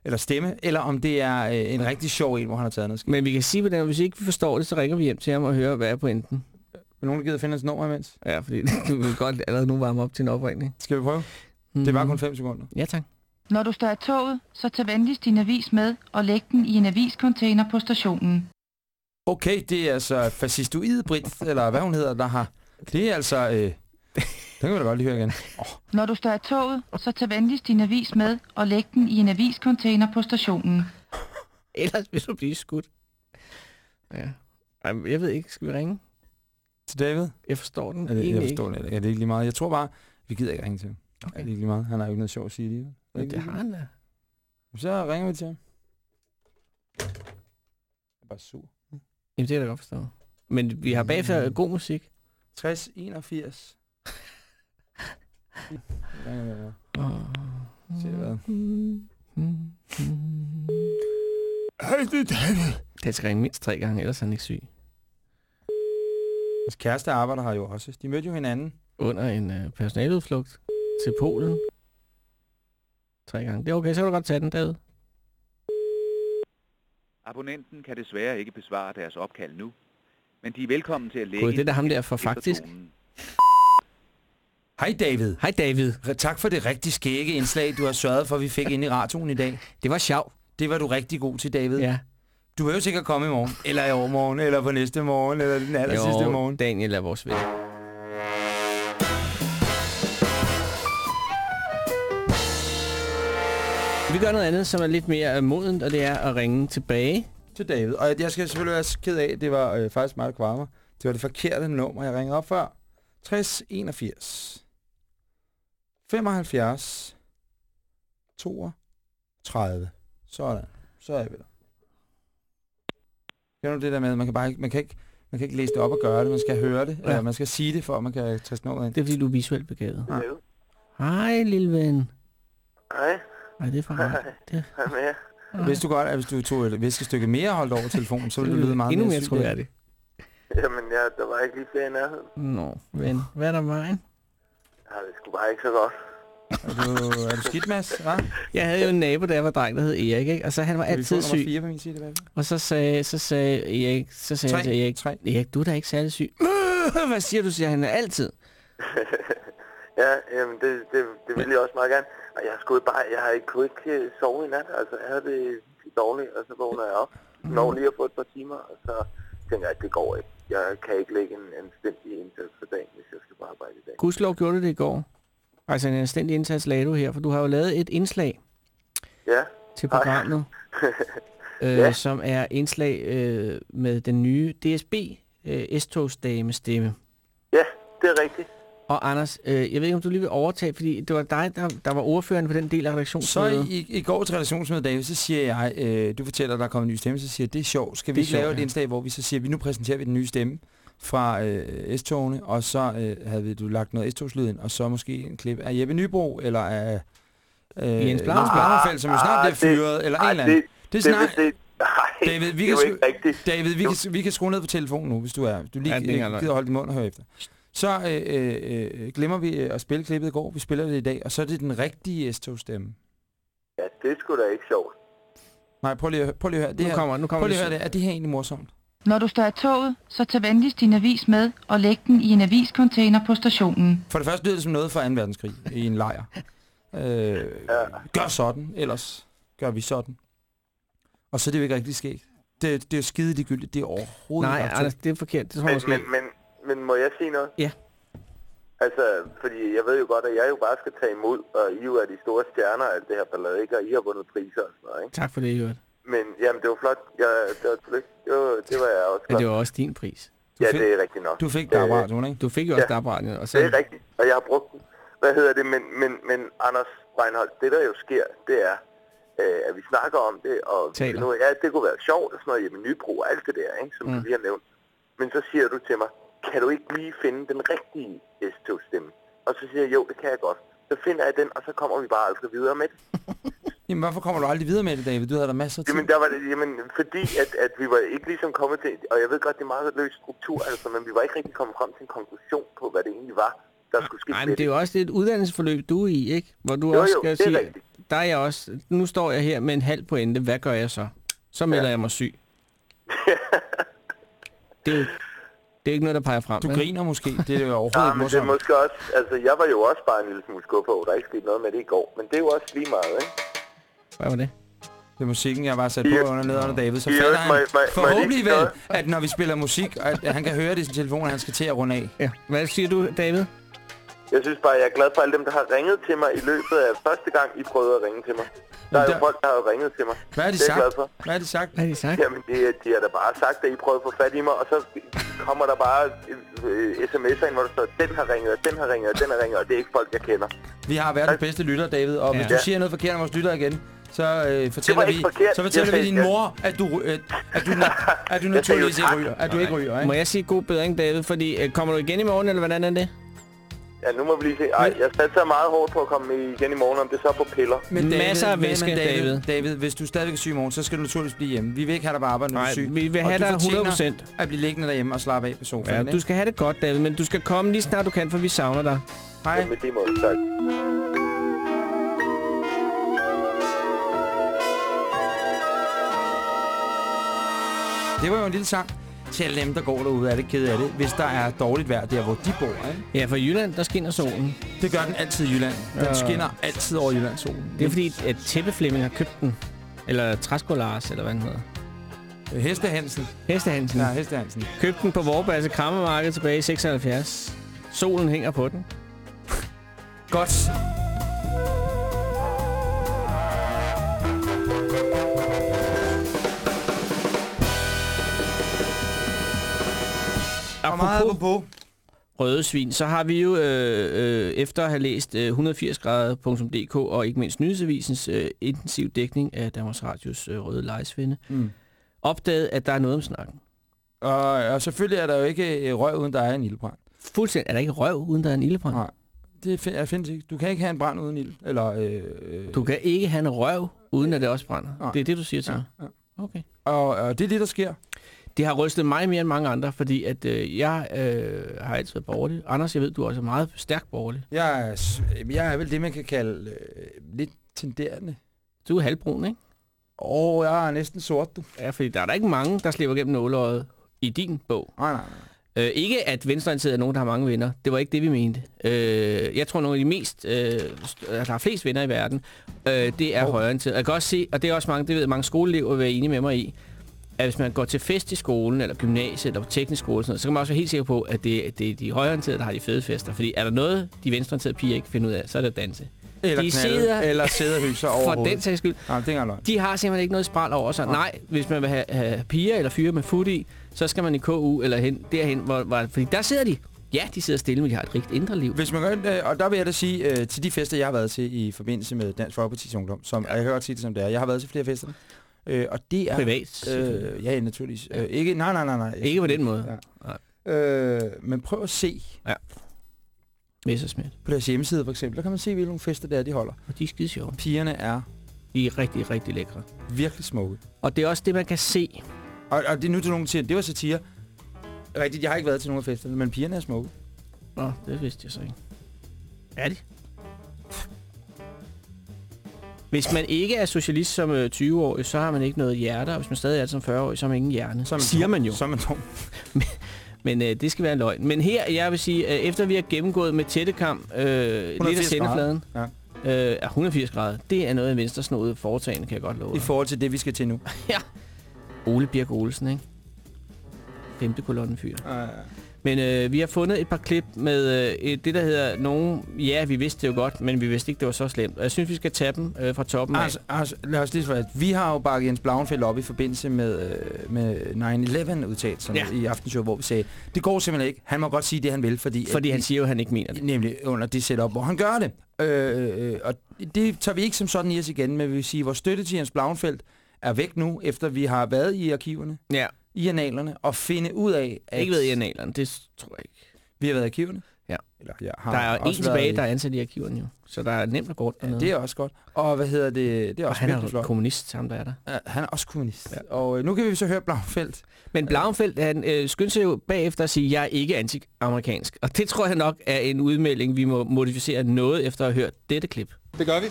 eller stemme, eller om det er øh, en rigtig sjov en, hvor han har taget noget skidt. Men vi kan sige på den, at hvis ikke vi forstår det, så ringer vi hjem til ham og hører, hvad er pointen. Vil nogen, der gider finde hans nummer imens? Ja, fordi du vil godt allerede nu varme op til en opringning. Skal vi prøve? Mm. Det var kun 5 sekunder. Ja, tak. Når du står af toget, så tag venligst din avis med og læg den i en aviscontainer på stationen. Okay, det er altså fascistoid Brit, eller hvad hun hedder, der har... Det er altså... Øh, kan vi da godt lige høre igen. Når du står af toget, så tag venligst din avis med og læg den i en aviscontainer på stationen. Ellers vil du blive skudt. Ja. Jeg ved ikke, skal vi ringe? Til David? Jeg forstår den Er det, jeg forstår det. ikke. Er det ikke lige meget? Jeg tror bare, vi gider ikke ringe til ham. Okay. Er det ikke lige meget? Han har jo ikke noget sjovt at sige lige. Men det har han da. Så ringer vi til ham. Jeg er bare sur. Jamen, det kan jeg da godt forstå. Men vi har bagfør god musik. 60, 81. Over. Se hvad. Hej, det er David. Det skal ringe mindst tre gange, ellers er han ikke syg. Hans kæreste arbejder her jo også. De mødte jo hinanden. Under en øh, personaludflugt til Polen. Tre gange. Det er okay, så kan du godt tage den, David. Abonnenten kan desværre ikke besvare deres opkald nu, men de er velkommen til at lægge Gud, det er da ham der for faktisk. tonen. Hej David. Hej David. Tak for det rigtig skægge indslag, du har sørget for, at vi fik ind i radioen i dag. Det var sjov. Det var du rigtig god til, David. Ja. Du vil jo sikkert komme i morgen, eller i overmorgen, eller på næste morgen, eller den aller sidste morgen. Daniel er vores ven. Vi gør noget andet, som er lidt mere modent, og det er at ringe tilbage. Til David. Og jeg skal selvfølgelig være ked af, det var øh, faktisk meget kvarmer. Det var det forkerte nummer, jeg ringede op før. 60 81 75 32. Sådan. Så er vi der. Kender du det der med, man kan bare ikke, man kan ikke, man kan ikke læse det op og gøre det, man skal høre det, ja. eller man skal sige det, for at man kan taste noget ind. Det er fordi, du er visuelt begavet. Ja. Hej, lille ven. Hej, Nej, det er for mig. Det hej med jer. er Vidste du godt, at hvis du tog et viskestykke mere og holdt over telefonen, så ville det lyde meget endnu mere sygt. troværdigt. Jamen, ja, der var ikke lige flere i nærheden. Nå, ven. Hvad er der med vejen? Ja, det skulle bare ikke så godt. Er du, er du skidt, Mads? Hva? Jeg havde jo en nabo, jeg var dreng, der hed Erik, ikke? Og så han var altid syg. fire på min side, hvad? Og så sagde, så sagde Erik, så sagde jeg Tre. til Erik. Erik, du er da ikke særlig syg. Hvad siger du, siger han altid. Ja, jamen, det, det, det ville jeg også meget gerne. Og jeg har sgu bare, jeg har ikke kunne ikke sove i nat. Altså, jeg havde det dårligt, og så vågner jeg op. Når lige at få et par timer, og så tænker jeg, at det går ikke. Jeg kan ikke lægge en anstændig indsats for dagen, hvis jeg skal på arbejde i dag. Gudslov gjorde du det i går. Altså en anstændig indsats lagde du her, for du har jo lavet et indslag Ja, til programmet, øh, Ja. som er indslag øh, med den nye DSB øh, S-togsdame stemme. ja, det er rigtigt. Og Anders, øh, jeg ved ikke, om du lige vil overtage, fordi det var dig, der, der var ordføreren på den del af Så redaktionsmødet. i, i går til redaktionsmødet, David, så siger jeg, øh, du fortæller, at der er kommet en ny stemme, så siger jeg, det er sjovt. Skal vi Det er ikke lave et indslag, hvor vi så siger, vi nu præsenterer vi den nye stemme fra øh, S-togene, og så øh, havde vi, du lagt noget S-togslyd ind, og så måske en klip af Jeppe Nybro, eller af øh, Jens Blauenfeldt. Som jo snart bliver fyret, eller en ej, eller anden. Det er det, snart, det, nej, David, vi det er kan jo sgu- ikke rigtigt. David, vi kan, vi kan skrue ned på telefonen nu, hvis du er. Du lige Ja, er gider holde din mund og høre efter. Så øh, øh, øh, glemmer vi øh, at spille klippet i går. Vi spiller det i dag, og så er det den rigtige S-togstemme. Ja, det sgu da ikke sjovt. Nej, prøv lige, prøv lige at høre. Det nu her, kommer, nu kommer prøv lige at det. høre det. Er det her egentlig morsomt? Når du står i toget, så tag venligst din avis med og læg den i en aviscontainer på stationen. For det første lyder det som noget fra 2. verdenskrig i en lejr. Øh, gør sådan, ellers gør vi sådan. Og så er det jo ikke rigtig sket. Det, det er jo skide ligegyldigt. Det er overhovedet Nej, Anders, det er forkert. Det tror jeg Men, måske. men, men, men må jeg sige noget? Ja. Altså, fordi jeg ved jo godt, at jeg jo bare skal tage imod, og I jo er de store stjerner af alt det her ballade, ikke? Og I har vundet priser og sådan noget, ikke? Tak for det, Jørgen. Men jamen, det var flot. Jeg, det var tillykke. Det var, det var jeg også glad det for. var også din pris. Ja, fik- det er rigtigt nok. Du fik der Øh, radioen, ikke? Du fik jo også Ja. ja. og så... Det er rigtigt, og jeg har brugt den. Hvad hedder det? Men, men, men Anders Reinholdt, det der jo sker, det er, øh, at vi snakker om det, og Taler. nu, ja, det kunne være sjovt og sådan noget, jamen Nybro og alt det der, ikke, som mm. du lige har nævnt. Men så siger du til mig, kan du ikke lige finde den rigtige S-tog-stemme? Og så siger jeg, jo, det kan jeg godt. Så finder jeg den, og så kommer vi bare aldrig videre med det. Jamen, hvorfor kommer du aldrig videre med det, David? Du havde der masser af tid. Jamen, der var det, jamen, fordi at, at vi var ikke ligesom kommet til, og jeg ved godt, det er meget løs struktur, altså, men vi var ikke rigtig kommet frem til en konklusion på, hvad det egentlig var, der skulle ske Nej, men det er jo også et uddannelsesforløb, du er i, ikke? Hvor du Jo, også jo, skal er sige, rigtigt. der er jeg også, nu står jeg her med en halv pointe, hvad gør jeg så? Så melder ja. jeg mig syg. det, er jo, det er ikke noget, der peger frem. Du vel? griner måske. Det er jo Ja, overhovedet men det er måske også, altså jeg var jo også bare en lille smule skuffet over, der er ikke sket noget med det i går, men det er jo også lige meget, ikke? Hvad var det? Det er musikken, jeg bare sat på under ned under David. Så fatter han forhåbentlig vel, at når vi spiller musik, at han kan høre det i sin telefon, at han skal til at runde af. Ja. Hvad siger du, David? Jeg synes bare, jeg er glad for alle dem, der har ringet til mig i løbet af første gang, I prøvede at ringe til mig. Der er jo der- folk, der har ringet til mig. Hvad har de er glad sagt? for. Hvad har de sagt? Hvad har de sagt? Jamen, de, de har da bare sagt, at I prøvede at få fat i mig, og så kommer der bare øh, sms'er ind, hvor der står, den har ringet, og den har ringet, og den har ringet, og det er ikke folk, jeg kender. Vi har verdens bedste lytter, David, og hvis Ja. du siger noget forkert om vores lytter igen, så øh, fortæller vi, forkert. så fortæller vi din mor, at du, øh, at du, at du naturligvis jo ikke ryger. At du ikke ryger, Må ikke? jeg sige god bedring, David? Fordi øh, kommer du igen i morgen, eller hvordan er det? Ja, nu må vi lige se. Ej, jeg satser meget hårdt på at komme igen i morgen, om det er så på piller. Masser af men- væske, men David, David. David, hvis du stadigvæk er syg i morgen, så skal du naturligvis blive hjemme. Vi vil ikke have dig på arbejde, når du er syg. vi vil Og have dig fortjener 100%. at blive liggende derhjemme og slappe af på sofaen. Ja, ikke? du skal have det godt, David, men du skal komme lige snart du kan, for vi savner dig. Hej. Med det måde, tak. Det var jo en lille sang til alle dem, der går derude, er det ked af det, hvis der er dårligt vejr der, hvor de bor. Ikke? Ja, for i Jylland, der skinner solen. Det gør den altid i Jylland. Den Ja. skinner altid over Jyllands solen. Det er fordi, at Teppe Flemming har købt den. Eller Træsko Lars, eller hvad den hedder. Heste Hansen. Heste Hansen. Ja, Ja. Heste Hansen. Købte den på Vorbasse Krammermarked tilbage i 76. Solen hænger på den. Godt. Apropos apropos. røde svin, så har vi jo øh, øh, efter at have læst øh, 180grader.dk og ikke mindst Nyhedsavisens øh, intensiv dækning af Danmarks Radios øh, røde lejesvinde, Mm. opdaget, at der er noget om snakken. Og, og selvfølgelig er der jo ikke øh, røg, uden der er en ildbrand. Fuldstændig. Er der ikke røv, uden der er en ildebrand? Nej. Det fin- jeg findes ikke. Du kan ikke have en brand uden ild. Eller, øh, øh, Du kan ikke have en røv, uden at det også brænder. Nej. Det er det, du siger til ja, mig? ja. Okay. Og, og det er det, der sker. Det har rystet mig mere end mange andre, fordi at øh, jeg øh, har altid været borgerlig. Anders, jeg ved, du er også meget stærk borgerlig. Jeg er, jeg er vel det, man kan kalde øh, lidt tenderende. Du er halvbrun, ikke? Og jeg er næsten sort, du. Ja, fordi der er der ikke mange, der slipper gennem nåleøjet i din bog. Nej, nej, nej. Øh, ikke at venstreorienterede er nogen, der har mange venner. Det var ikke det, vi mente. Øh, jeg tror, nogle af de mest, øh, der har flest venner i verden, øh, det er Hvor? højreorienterede. Jeg kan også se, og det er også mange, det ved mange skoleelever vil være enige med mig i, at hvis man går til fest i skolen, eller gymnasiet, eller på teknisk skole, sådan noget, så kan man også være helt sikker på, at det, det er de højreorienterede, der har de fede fester. Fordi er der noget, de venstreorienterede piger ikke finder ud af, så er det at danse. Eller De knalde, sidder- eller sæderhyser over For den sags skyld. Nej, det er. De har simpelthen ikke noget spral over sig. Nej, hvis man vil have, have piger eller fyre med fod i, så skal man i KU eller hen, derhen, hvor, hvor, fordi der sidder de. Ja, de sidder stille, men de har et rigt indre liv. Hvis man gør, øh, og der vil jeg da sige, øh, til de fester, jeg har været til i forbindelse med Dansk Folkeparti's Ungdom, som ja. jeg kan godt sige det som det er. Jeg har været til flere fester. Øh, og det er... Privat. Øh, ja, naturligvis. Ja. Øh, ikke, nej, nej, nej, nej. Ikke på den måde. Ja. Øh, men prøv at se Messerschmidt. på deres hjemmeside for eksempel. Der kan man se, hvilke fester det er, de holder. Og de er skide sjove. Pigerne er De er rigtig, rigtig lækre. virkelig smukke. Og det er også det, man kan se. Og, og det er nu til nogen, der siger, det var satire. Rigtigt, jeg har ikke været til nogen af festerne, men pigerne er smukke. Nå, det vidste jeg så ikke. Er det? Hvis man ikke er socialist som øh, 20-årig, så har man ikke noget hjerte, og hvis man stadig er som 40-årig, så har man ingen hjerne. Så man siger man jo. Så man tom. Men øh, det skal være en løgn. Men her, jeg vil sige, øh, efter vi har gennemgået med tættekamp øh, lidt af 180 sendefladen, Ja. øh, er 180 grader, det er noget af venstresnodet foretagende, kan jeg godt love I forhold til det, vi skal til nu. Ole Birk Olsen, ikke? Femte kolonnefyr. Uh, Men øh, vi har fundet et par klip med øh, et- det, der hedder nogen... Ja, vi vidste det jo godt, men vi vidste ikke, det var så slemt. Og jeg synes, vi skal tage dem øh, fra toppen af. altså, altså, lad os lige fast. Vi har jo bakket Jens Blauenfeldt op i forbindelse med, øh, med 9-11 udtalt Ja. i Aftenshow, hvor vi sagde, det går simpelthen ikke. Han må godt sige det, han vil, fordi... Fordi at, han siger jo, at han ikke mener det. Nemlig under det setup, hvor han gør det. Øh, øh, og det tager vi ikke som sådan i os igen, men vi vil sige, at vores støtte til Jens Blauenfeldt er væk nu, efter vi har været i arkiverne, Ja, i analerne, og finde ud af, at ikke ved i analerne, det tror jeg ikke. vi har været i arkiverne. Ja. Eller, jeg har Der er jo en tilbage, i- der er ansat i arkiverne jo. Så der er nemt at gå rundt Ja, dernede. det er også godt. Og hvad hedder det? Det er og også han virkelig er flot. kommunist, ham der er der. Ja, han er også kommunist. Ja. Og øh, nu kan vi så høre Blaufeldt. Men Blauenfeldt, han øh, skyndte sig jo bagefter at sige, at jeg er ikke anti-amerikansk. Og det tror jeg nok er en udmelding, vi må modificere noget efter at have hørt dette klip. Det gør vi.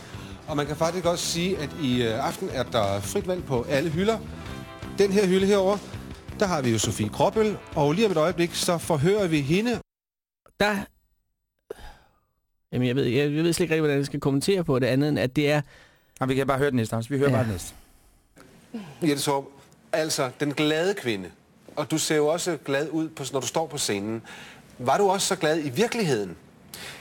Og man kan faktisk også sige, at i øh, aften er der frit valg på alle hylder. Den her hylde herover, der har vi jo Sofie Gråbøl, og lige om et øjeblik, så forhører vi hende. Der... Jamen, jeg ved, jeg, jeg ved slet ikke rigtig, hvordan jeg skal kommentere på det andet, end at det er... Ja, vi kan bare høre det næste, Anders. Vi hører Ja. bare det næste. Jette Torp, altså den glade kvinde. Og du ser jo også glad ud, på, når du står på scenen. Var du også så glad i virkeligheden?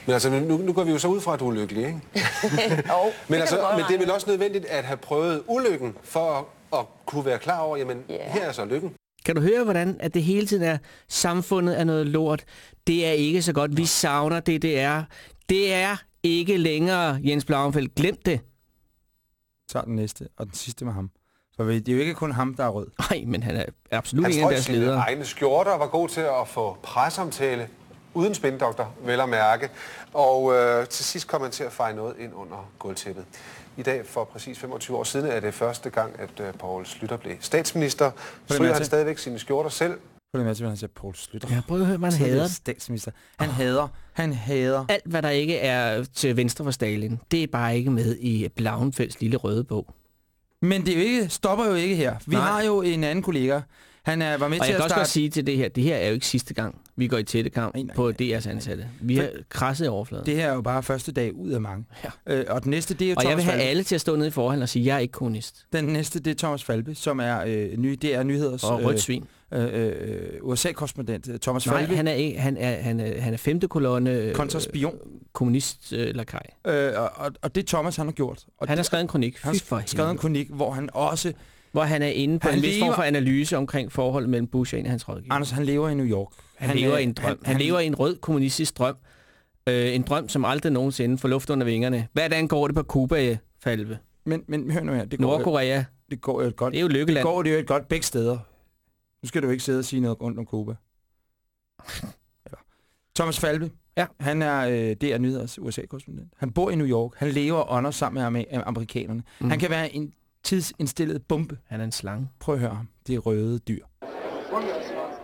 Men altså, nu, nu går vi jo så ud fra, at du er lykkelig, ikke? men, altså, men det er vel også nødvendigt at have prøvet ulykken, for at, at kunne være klar over, jamen, yeah. her er så lykken. Kan du høre, hvordan at det hele tiden er, samfundet er noget lort. Det er ikke så godt. Vi savner det, det er. Det er ikke længere, Jens Blauenfeldt. Glem det. Så den næste, og den sidste med ham. For det er jo ikke kun ham, der er rød. Nej, men han er absolut Han ikke en af deres ledere. egne skjorter og var god til at få presomtale uden spindoktor, vel at mærke. Og øh, til sidst kom han til at fejre noget ind under gulvtæppet. I dag, for præcis 25 år siden, er det første gang, at øh, Poul Slytter blev statsminister. Stryger han stadigvæk sine skjorter selv. Prøv lige med hvordan han siger Poul Slytter. Ja, prøv at høre, Tidligere hader statsminister. Han hader. Han hader. Alt, hvad der ikke er til venstre for Stalin, det er bare ikke med i Blauenfelds lille røde bog. Men det er jo ikke, stopper jo ikke her. Vi Nej. har jo en anden kollega. Han er, var med Og til jeg kan at også starte... godt sige til det her, det her er jo ikke sidste gang, vi går i tætte kamp Nej, nej, på nej, DR's ansatte. Vi har krasset i overfladen. Det her er jo bare første dag ud af mange. Ja. Øh, og den næste, det er jo og jeg vil Thomas have Falbe. alle til at stå nede i forhånden og sige, jeg er ikke kommunist. Den næste, det er Thomas Falbe, som er øh, ny, er nyheders Og rødt svin. øh, øh, USA-korrespondent. Øh, Thomas Nej, Falbe, han er, ikke, han er, han er, han er femte kolonne øh, kontraspion. kommunist øh, lakaj. Øh, og, og, det Thomas, han har gjort. Og Han har skrevet en kronik. han har skrevet en kronik, hvor han også... Hvor han er inde på Han en vis form for analyse omkring forholdet mellem Bush og en af hans rådgiver. Anders, han lever i New York. Han, han lever er- i en drøm. Han, han lever i en rød kommunistisk drøm. Øh, en drøm, som aldrig nogensinde får luft under vingerne. Hvordan går det på Cuba, Falve? Men, men hør nu her, det går, jo, Nordkorea, det går jo et godt... det er jo Det lykkeland. går det jo et godt begge steder. Nu skal du jo ikke sidde og sige noget rundt om Cuba. Thomas Falbe, Ja. han er øh, det er nyheders USA-korrespondent. Han bor i New York. Han lever under sammen med amer- amerikanerne. Mm. Han kan være en tidsindstillet bombe. Han er en slange. Prøv at høre ham. Det er røde dyr.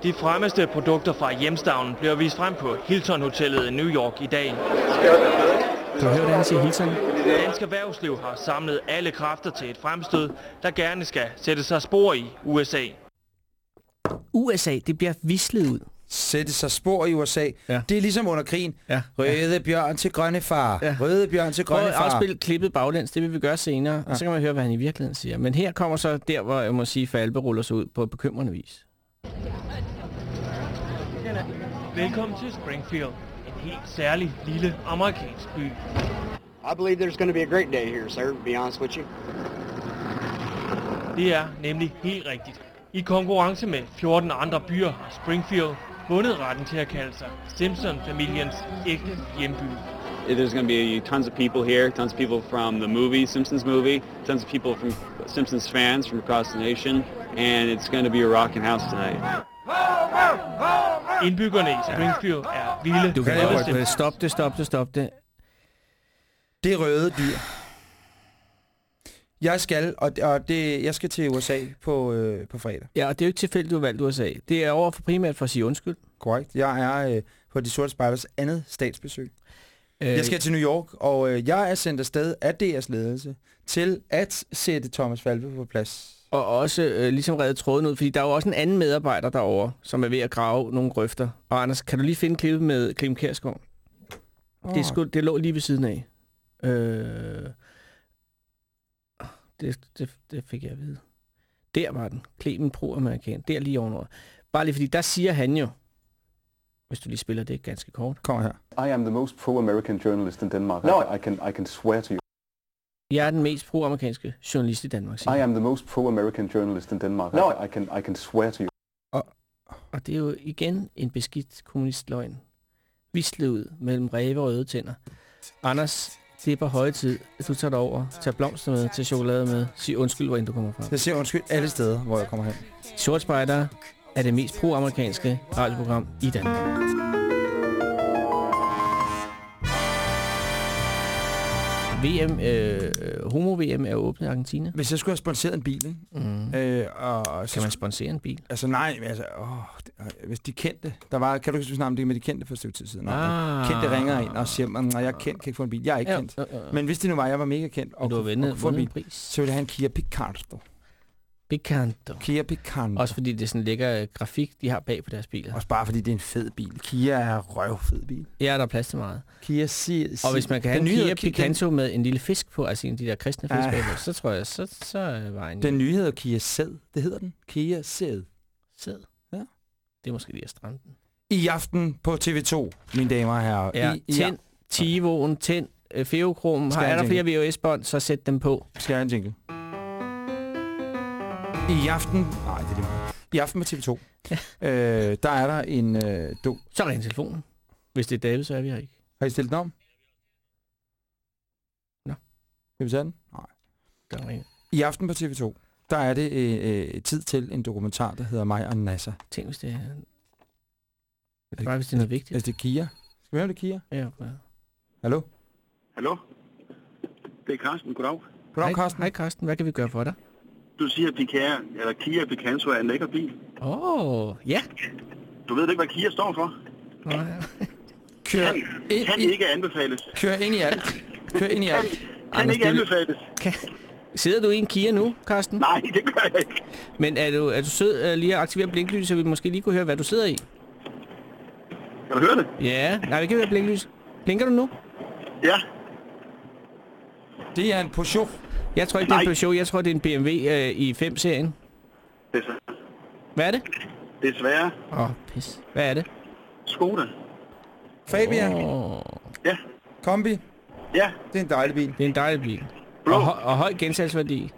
De fremmeste produkter fra hjemstavnen bliver vist frem på Hilton Hotellet i New York i dag. Du hører, hvordan han siger Hilton. Dansk erhvervsliv har samlet alle kræfter til et fremstød, der gerne skal sætte sig spor i USA. USA, det bliver vislet ud. Sætte sig spor i USA. Ja. Det er ligesom under krigen. Ja. Røde bjørn til grønne far. Ja. Røde bjørn til Prøv grønne at far. afspille klippet baglæns, det vil vi gøre senere, ja. og så kan man høre, hvad han i virkeligheden siger. Men her kommer så der, hvor jeg må sige, Falbe ruller sig ud på bekymrende vis. Velkommen til Springfield, en helt særlig lille amerikansk by. I believe there's going to be a great day here, sir, to be honest with you. Det er nemlig helt rigtigt. I konkurrence med 14 andre byer har Springfield vundet retten til at kalde sig Simpson-familiens ægte hjemby. There's going to be tons of people here, tons of people from the movie, Simpsons movie, tons of people from Simpsons fans from across the nation, and it's going to be a rocking house tonight. Indbyggerne i Springfield er vilde. Du kan godt ja, stop det, stop det, stop det, stop det. Det røde dyr. Jeg skal, og, og det, jeg skal til USA på, øh, på fredag. Ja, og det er jo ikke tilfældigt, du har valgt USA. Det er over for primært for at sige undskyld. Korrekt. Jeg er øh, på de sorte spejders andet statsbesøg. Øh, Jeg skal til New York, og øh, jeg er sendt afsted af DR's ledelse til at sætte Thomas Falve på plads. Og også øh, ligesom redde tråden ud, fordi der er jo også en anden medarbejder derovre, som er ved at grave nogle grøfter. Og Anders, kan du lige finde klippet med Clem Kjærsgaard? Oh. Det, skulle, det lå lige ved siden af. Øh, det, det, det fik jeg at vide. Der var den. Clemen pro-amerikan. Der lige ovenover. Bare lige fordi, der siger han jo, hvis du lige spiller det ganske kort. Kom her. I am the most pro-American journalist in Denmark. No. I, I, can, I can swear to you. Jeg er den mest pro-amerikanske journalist i Danmark, siger I am the most pro-American journalist in Denmark. No. I, I, can, I can swear to you. Og det er jo igen en beskidt kommunistløgn. Vislet ud mellem ræve og røde tænder. Anders, det er på høje tid, at du tager dig over, tager blomster med, tager chokolade med, sig undskyld, hvor end du kommer fra. Jeg siger undskyld alle steder, hvor jeg kommer hen. Short Spider er det mest pro-amerikanske radioprogram i Danmark. VM, øh, homo-VM er åbnet i Argentina. Hvis jeg skulle have sponsoreret en bil, ikke? Mm. Øh, og, så Kan man sponsere en bil? Altså nej, men altså, åh, det- øh, hvis de kendte, der var, kan du ikke snakke om det med de kendte for et stykke tid siden? Ah. Kendte ringer ind og siger, "Mm, nej, jeg er kendt, kan ikke få en bil. Jeg er ikke Ja, kendt. ja, ja, ja. Men hvis det nu var, jeg var mega kendt, og, du har kunne- vundet- og kunne få en bil, pris. så ville jeg have en Kia Picanto. Picanto. Kia Picanto. Også fordi det er sådan en lækker øh, grafik, de har bag på deres biler. Også bare fordi det er en fed bil. Kia er røvfed bil. Ja, der er plads til meget. Kia si, si, Og hvis man kan have den en Kia Picanto med en lille fisk på, altså en af de der kristne fisk, Ah. så tror jeg, så, så er vejen Den nye hedder Kia Sæd. Det hedder den. Kia Sæd. Sæd? Ja. Det er måske lige at stramme den. I aften på TV2, mine damer og herrer. Ja, I, i, tænd Tivoen, tænd øh, Feokrom. Har er der flere VHS-bånd, så sæt dem på. Skal jeg en jingle? I aften... Nej, det er det. I aften på TV2. øh, der er der en... Øh, do. Så ring telefonen. Hvis det er David, så er vi her ikke. Har I stillet den om? Nå. Skal vi tage den? Nej. Der ringer. I aften på TV2, der er det øh, øh, tid til en dokumentar, der hedder Mig og NASA. Tænk, hvis det er... Bare hvis det er noget vigtigt. Er det Kia? Skal vi høre det Kia? Ja, ja. Hallo? Hallo? Det er Carsten. Goddag. Goddag, Hej, Carsten. Hej, Carsten. Hvad kan vi gøre for dig? Du siger, at Picanto, eller Kia Picanto er en lækker bil. Åh, oh, ja. Du ved ikke, hvad Kia står for? Nej. Kør Kan, ind kan i- ikke anbefales. Kør ind i alt. Kør ind i alt. Kan Anders, ikke anbefales. Sidder du i en Kia nu, Carsten? Nej, det gør jeg ikke. Men er du, er du sød uh, lige at aktivere blinklys, så vi måske lige kunne høre, hvad du sidder i? Kan du høre det? Ja, nej, vi kan høre blinklys. Blinker du nu? Ja. Det er en Peugeot. Jeg tror ikke, det er en Peugeot. Jeg tror, det er en BMW øh, i 5-serien. Desværre. Hvad er det? Desværre. Åh, oh, pis. Hvad er det? Skoda. Fabia. Oh. Ja. Kombi. Ja. Det er en dejlig bil. Det er en dejlig bil. Og, hø- og høj gensalgsværdi.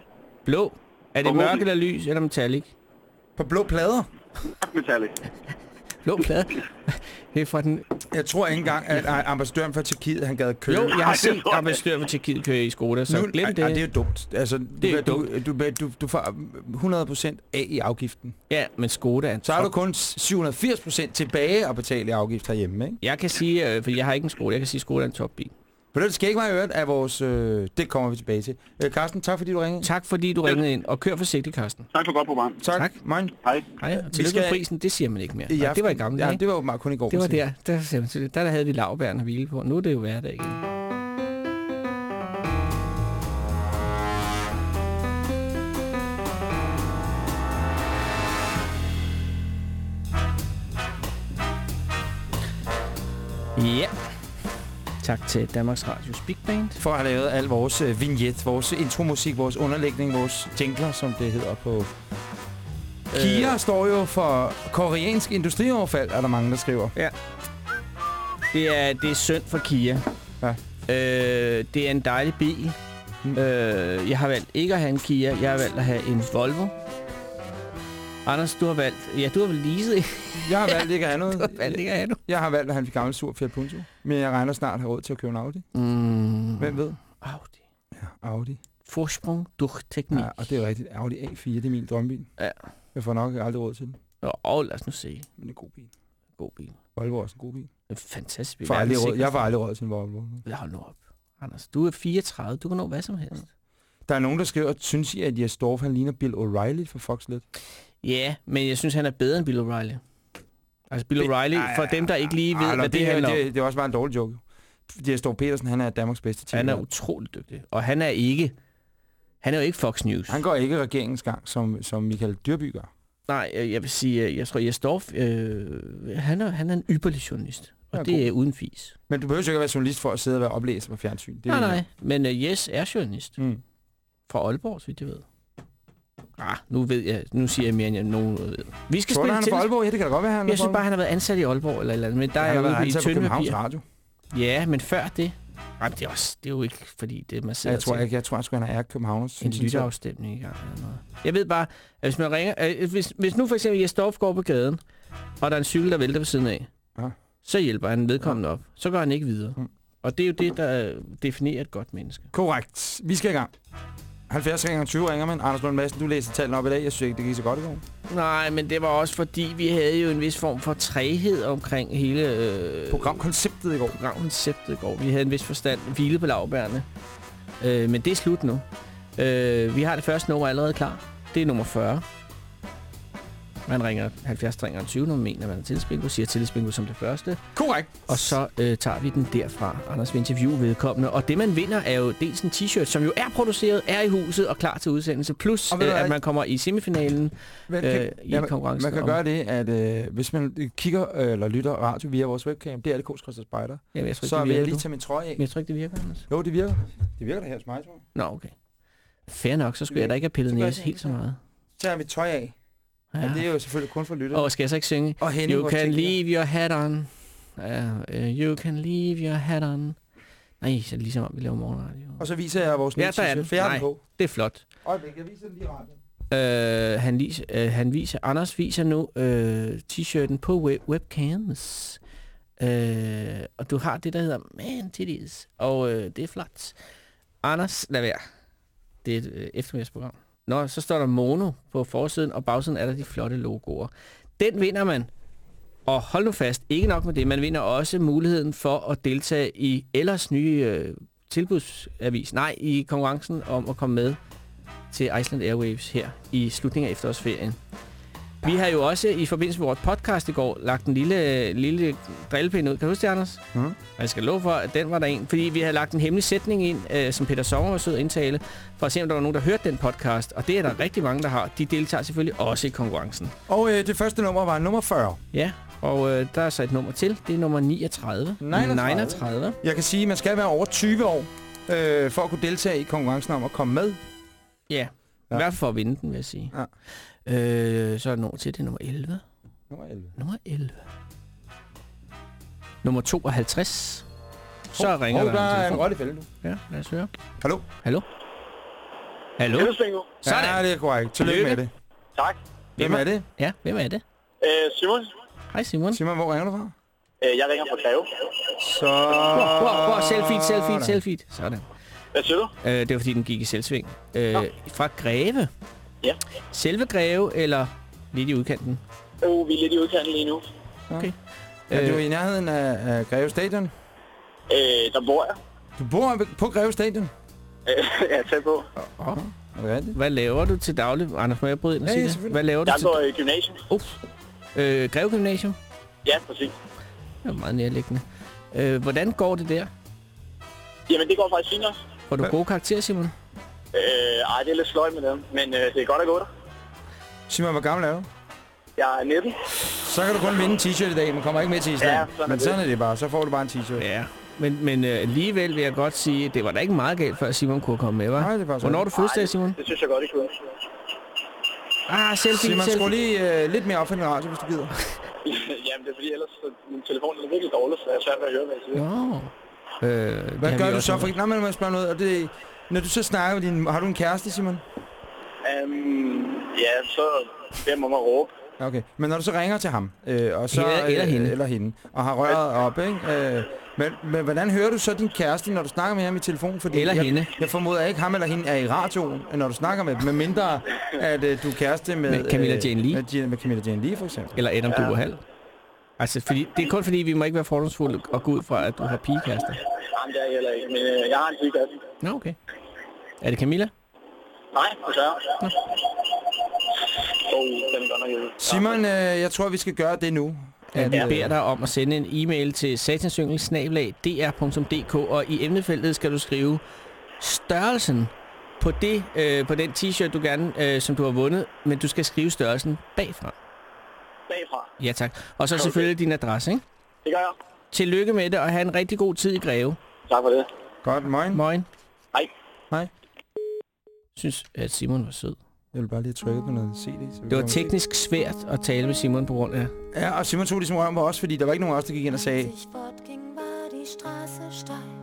Blå. Er det mørk eller lys eller metallic? På blå plader. Metallic. Blå plade. det er fra den... Jeg tror ikke engang, at ambassadøren for Tjekkiet, han gad køre. Jo, jeg har set ambassadør for Tjekkiet køre i Skoda, så nu, glem det. ej, det er jo dumt. Altså, Det er du, du, du, du, du får 100% af i afgiften. Ja, men Skoda Så har du kun 780% tilbage at betale i afgift herhjemme, ikke? Jeg kan sige, øh, for jeg har ikke en Skoda, jeg kan sige, at Skoda er en topbil. For det skal ikke meget øvrigt af vores... Øh, det kommer vi tilbage til. Øh, Carsten, tak fordi du ringede. Tak fordi du ringede ind, og kør forsigtigt, Carsten. Tak for godt program. Tak. Tak. Mine. Hej. Hej, og tillykke skal- prisen, det siger man ikke mere. Nej, det var i gamle Ja, dage. det var jo bare kun i går. Det var der, der, det. der, der havde vi lavbærne at hvile på. Nu er det jo hverdag igen. Ja. Tak til Danmarks Radios Big Band. For at have lavet al vores øh, vignet, vores intromusik, vores underlægning, vores jingler, som det hedder på... Kia Øh. står jo for koreansk industrioverfald, er der mange, der skriver. Ja. Det er, det er synd for Kia. Ja. Øh, det er en dejlig bil. Mm. Øh, jeg har valgt ikke at have en Kia. Jeg har valgt at have en Volvo. Anders, du har valgt... Ja, du har vel leaset? Jeg har valgt ikke at have noget. Du har valgt ikke at have noget. Jeg har valgt at have en gammel sur Fiat Punto. Men jeg regner snart at have råd til at købe en Audi. Mm. Hvem ved? Audi. Ja, Audi. Forsprung durch Teknik. Ja, og det er rigtigt. Audi A4, det er min drømmebil. Ja. Jeg får nok aldrig råd til den. Og, og lad os nu se. Men det er en god bil. God bil. Volvo er også en god bil. En fantastisk bil. Jeg får aldrig råd, jeg får aldrig råd til en Volvo. Hold nu op. Anders, du er 34. Du kan nå hvad som helst. Der er nogen, der skriver, synes I, at Jes Dorf, han ligner Bill O'Reilly fra Fox lidt? Ja, men jeg synes, han er bedre end Bill O'Reilly. Altså Bill O'Reilly, for dem, der ikke lige ved, hvad det, det her, handler om. det, det er også bare en dårlig joke. Jes Dorf Petersen, han er Danmarks bedste til. Han er utrolig dygtig. Og han er ikke... Han er jo ikke Fox News. Han går ikke regeringens gang, som, som Michael Dyrby gør. Nej, øh, jeg vil sige, øh, jeg tror, Jes Dorf, øh, han, er, han er en ypperlig journalist. Og Ja, det god. er uden fis. Men du behøver jo ikke at være journalist for at sidde og være oplæser på fjernsyn. Det nej, nej. jeg. Men uh, Jes er journalist. Mm. Fra Aalborg, så vidt jeg ved. Ah, nu ved jeg, nu siger jeg mere, end jeg nogen ved. Vi skal Tror du, spille han er til. fra Aalborg? Ja, det kan da godt være, han Jeg synes bare, han har været ansat i Aalborg eller et eller andet. Men der Han er jo i Københavns. Radio. Ja, men før det... Ej, det er, også, det er jo ikke, fordi det man sidder Jeg tror ikke, jeg tror sgu, han er Københavns. en lytterafstemning i gang eller noget. Jeg ved bare, at hvis man ringer... Øh, hvis, hvis nu for eksempel Jes Dorf går på gaden, og der er en cykel, der vælter ved siden af, Ja. så hjælper han vedkommende op. Så går han ikke videre. Mm. Og det er jo det, der definerer et godt menneske. Korrekt. Vi skal i gang. 70 ringer 20 ringer man. Anders Lund Madsen, du læser tallene op i dag. Jeg synes ikke, det gik så godt i går. Nej, men det var også fordi, vi havde jo en vis form for træhed omkring hele... Øh, Programkonceptet i går. Programkonceptet i går. Vi havde en vis forstand hvile på lavbærne. Øh, men det er slut nu. Øh, vi har det første nummer allerede klar. Det er nummer 40. Man ringer 70 ringer 20, når man mener, man er tillidsbingo, siger tillidsbingo som det første. Korrekt. Og så øh, tager vi den derfra. Anders vil interviewe vedkommende. Og det, man vinder, er jo dels en t-shirt, som jo er produceret, er i huset og klar til udsendelse. Plus, Og øh, at man kommer i semifinalen Men øh, i ja, konkurrencen. man kan om- gøre det, at øh, hvis man kigger øh, eller lytter radio via vores webcam, det er det K-Skrister Spejder, Jamen, jeg tror så vil jeg lige tage min trøje af. Men jeg tror ikke, det virker, Anders. Jo, det virker. Det virker da her hos mig, tror jeg. Nå, okay. Fair nok, så skulle jeg da ikke have pillet næse helt så meget. Så tager jeg mit tøj af. Ja. Men det er jo selvfølgelig kun for lytter. Og skal jeg så ikke synge? Og Henning, You can leave your hat on. Uh, you can leave your hat on. Nej, så er ligesom om vi laver morgenradio. Og så viser jeg vores nye Ja, der er den. Nej, på. det er flot. Øjeblik, jeg viser den lige radioen. Uh, han, vis, uh, han viser, Anders viser nu uh, t-shirten på web webcams. Uh, og du har det, der hedder Man Titties. Og uh, det er flot. Anders, lad være. Det er et uh, eftermiddagsprogram. Nå, så står der Mono på forsiden, og bagsiden er der de flotte logoer. Den vinder man. Og hold nu fast, ikke nok med det, man vinder også muligheden for at deltage i ellers nye øh, tilbudsavis. Nej, i konkurrencen om at komme med til Iceland Airwaves her i slutningen af efterårsferien. Vi har jo også i forbindelse med vores podcast i går lagt en lille, lille drillepind ud. Kan du huske det, Anders? Mm. Jeg skal love for, at den var der en. Fordi vi havde lagt en hemmelig sætning ind, øh, som Peter Sommer var sød indtale, for at se, om der var nogen, der hørte den podcast. Og det er der rigtig mange, der har. De deltager selvfølgelig også i konkurrencen. Og øh, det første nummer var nummer 40. Ja, og øh, der er så et nummer til. Det er nummer 39. 39. 39. Jeg kan sige, at man skal være over 20 år, øh, for at kunne deltage i konkurrencen om at komme med. Ja, ja. i hvert fald for at vinde den, vil jeg sige. Ja. Øh, så er der nummer til, det er nummer 11. Nummer 11. Nummer 11. Nummer 52. Så Hov, ringer hov, der, der er en telefon. rotte i fælden. Ja, lad os høre. Hallo? Hallo? Hallo? Tillidsbingo. Sådan. Ja, det er korrekt. Tillykke med det. Tak. Hvem er det? Ja, hvem er det? Øh, Simon, Hej Simon. Simon, hvor ringer du fra? øh, jeg ringer fra Greve. Så... Hvor, hvor, hvor, selfie, selfie, selfie. Sådan. Hvad siger du? Øh, det var fordi, den gik i selvsving. Øh, fra Greve. Ja. Selve Greve, eller lidt i udkanten? Oh, vi er lidt i udkanten lige nu. Okay. Er du Øh, i nærheden af, af Greve Stadion? Øh, der bor jeg. Du bor på Greve Stadion? ja, tæt på. Oh. Rigtigt? Hvad laver du til daglig? Anders, må jeg bryde ind og Ja, sige ja, det? Hvad laver du Jeg til... går i gymnasium. Ups. Øh, Greve Gymnasium? Ja, præcis. Det er meget nærliggende. Øh, hvordan går det der? Jamen, det går faktisk fint også. Får du gode karakterer, Simon? Øh, ej, det er lidt sløjt med dem, men øh, det er godt at gå der. Simon, hvor gammel er du? Jeg er 19. Så kan du kun vinde en t-shirt i dag, men kommer ikke med til Island. Ja, sådan er men det. sådan er det bare. Så får du bare en t-shirt. Ja. Men, men øh, alligevel vil jeg godt sige, at det var da ikke meget galt, før Simon kunne komme med, var? Nej, det er faktisk Hvornår er du fødselsdag, Simon? Det synes jeg godt, I kunne. Ah, selfie, Simon, selfie. skru lige øh, lidt mere op for din radio, hvis du gider. Jamen, det er fordi ellers så min telefon er virkelig dårlig, så jeg er svært ved at høre, hvad jeg siger. Nå. Øh, Hvad har gør du så? For... Nej, men må jeg spørge noget. Og det, når du så snakker med din... Har du en kæreste, Simon? Um, ja, så beder man mig at råbe. Okay, men når du så ringer til ham, øh, og så, Eller- eller øh, hende. eller hende, og har røret op, ikke? Øh, men, men hvordan hører du så din kæreste, når du snakker med ham i telefon? Fordi Eller jeg, hende. Jeg formoder ikke, ham eller hende er i radioen, når du snakker med dem, med mindre, at øh, du er kæreste med... Med Camilla øh, Jane Lee. Med, med Camilla Jane Lee, for eksempel. Eller Adam Ja. Duerhal. Altså, fordi, det er kun fordi, vi må ikke være fordomsfulde og gå ud fra, at du har pigekærester. Jamen, det er jeg heller ikke, men øh, jeg har en sygekasse. Nå, okay. Er det Camilla? Nej, oh, den nok ude. Simon, øh, jeg tror, vi skal gøre det nu. At vi øh, beder dig om at sende en e-mail til satansyngel-dr.dk, og i emnefeltet skal du skrive størrelsen på, det, øh, på den t-shirt, du gerne, øh, som du har vundet, men du skal skrive størrelsen bagfra. Bagfra. Ja, tak. Og så Okay. selvfølgelig din adresse, ikke? Det gør jeg. Tillykke med det, og have en rigtig god tid i Greve. Tak for det. Godt, moin. Moin. Hej. Hej. Synes, at Simon var sød. Jeg vil bare lige trykke på noget CD. Så Det var teknisk svært at tale med Simon på grund af... Ja, og Simon tog ligesom røven på os, fordi der var ikke nogen af os, der gik ind og sagde,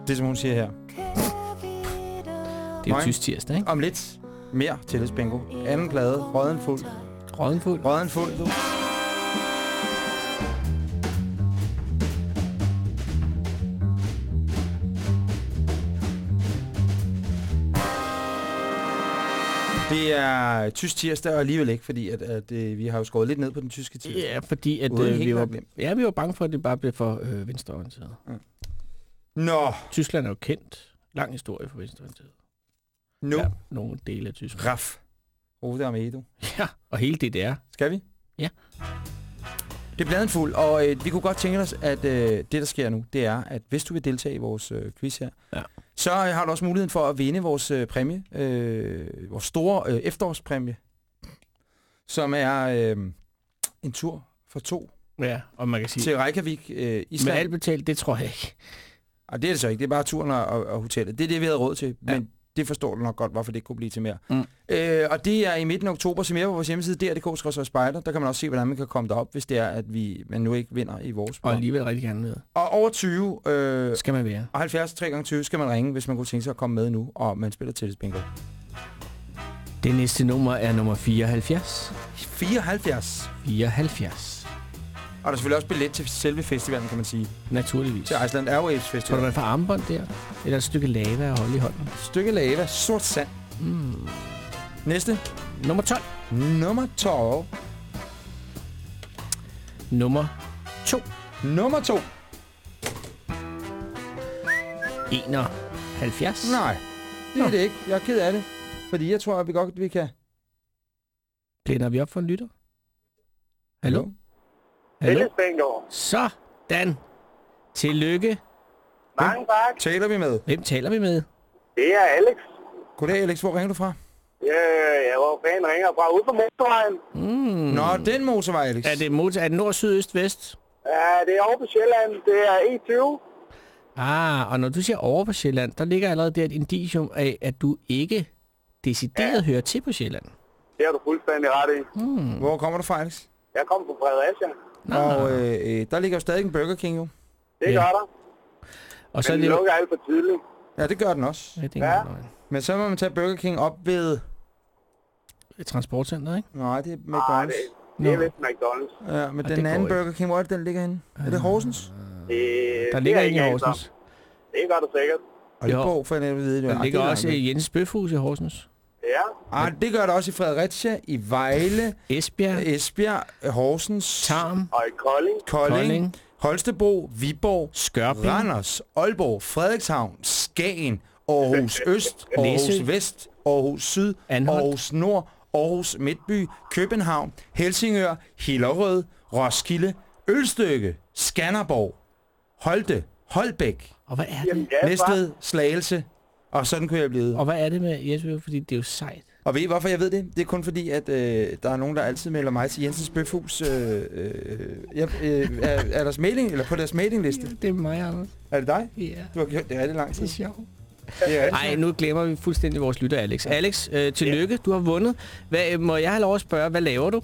det som hun siger her. Det er jo tysk tirsdag, ikke? Om lidt mere tillidsbingo. Anden plade, Røden Fuld. Røden Fuld? Røden Fuld, du. Det er tysk tirsdag, og alligevel ikke, fordi at, at, øh, vi har jo skåret lidt ned på den tyske tirsdag. Ja, fordi at Uden øh, vi, at var, ja, vi var bange for, at det bare blev for øh, venstreorienteret. Nå. Tyskland er jo kendt. Lang historie for venstreorienteret. Nu. Ja, nogle dele af Tyskland. Raf. Rode Armedo. Ja, og hele DDR. Skal vi? Ja. Det er bladen fuld, og øh, vi kunne godt tænke os, at øh, det, der sker nu, det er, at hvis du vil deltage i vores øh, quiz her, ja. Så har du også muligheden for at vinde vores øh, præmie, øh, vores store øh, efterårspræmie, som er øh, en tur for to Ja, og man kan sige... til Reykjavik, øh, Island. Med alt betalt, det tror jeg ikke. Og det er det så ikke, det er bare turen og, og, og hotellet. Det er det, vi havde råd til, ja. men det forstår du nok godt, hvorfor det ikke kunne blive til mere. Mm. Øh, og det er i midten af oktober, som er på vores hjemmeside, drdk spejder. Der kan man også se, hvordan man kan komme derop, hvis det er, at vi, man nu ikke vinder i vores Og program. alligevel rigtig gerne med. Og over 20... Øh, skal man være. Og 70 3 gange 20 skal man ringe, hvis man kunne tænke sig at komme med nu, og man spiller til bingo. Det næste nummer er nummer 74. 74? 74. Og der er selvfølgelig også billet til selve festivalen, kan man sige. Naturligvis. Til Iceland Airwaves Tror Festival. du, man får armbånd der? Eller et stykke lava at holde i hånden? Et stykke lava, sort sand. Mm. Næste. Nummer 12. Nummer 12. Nummer 2. Nummer 2. 71. Nej, det er det ikke. Jeg er ked af det. Fordi jeg tror, at vi godt vi kan... Blænder vi op for en lytter? Hallo? Hallo? Tillidsbingo. Sådan. Tillykke. Mange tak. Taler vi med? Hvem taler vi med? Det er Alex. Goddag, Alex. Hvor ringer du fra? Ja, jeg var fan ringer fra ude på motorvejen. Mm. Nå, den motorvej, Alex. Er det, motor, er det nord, syd, øst, vest? Ja, det er over på Sjælland. Det er E20. Ah, og når du siger over på Sjælland, der ligger allerede der et indicium af, at du ikke decideret ja. hører til på Sjælland. Det har du fuldstændig ret i. Mm. Hvor kommer du fra, Alex? Jeg kommer fra Fredericia. Og øh, øh, der ligger jo stadig en Burger King, jo. Det Ja. gør der. Og så Men er den det lukker alt for tidligt. Ja, det gør den også. Ja, det er Ja. Men så må man tage Burger King op ved... et transportcenter, ikke? Nej, det er Nej, McDonald's. det, det er Nå. vist McDonald's. Ja, men den det anden går ikke. Burger King, hvor er det, den ligger henne? Er det Horsens? Det, Der det ligger er en i ikke Horsens. altså. Det gør du sikkert. Og det Jo. går for at vide det. Der Ej, ligger det er også langt væk. Jens Bøfhus i Horsens. Ja. Ah, det gør der også i Fredericia, i Vejle, Esbjerg, Esbjerg, Horsens, Tarm, Og i Kolding. Kolding, Kolding. Holstebro, Viborg, Skørping. Randers, Aalborg, Frederikshavn, Skagen, Aarhus Øst, Aarhus Læsø. Vest, Aarhus Syd, Anholt. Aarhus Nord, Aarhus Midtby, København, Helsingør, Hillerød, Roskilde, Ølstykke, Skanderborg, Holte, Holbæk, Og hvad er det? Næstved, Slagelse, og sådan kunne jeg blive. Og hvad er det med Jesper? Fordi det er jo sejt. Og ved I, hvorfor jeg ved det? Det er kun fordi, at øh, der er nogen, der altid melder mig til Jensens Bøfhus. Øh, øh, jeg, øh, er, er deres mailing, eller på deres mailingliste. Det er mig, Anders. Er det dig? Ja. Du har gjort det rigtig lang tid. Det er sjovt. Nej, nu glemmer vi fuldstændig vores lytter, Alex. Alex, øh, tillykke, du har vundet. Hvad, øh, må jeg have lov at spørge, hvad laver du?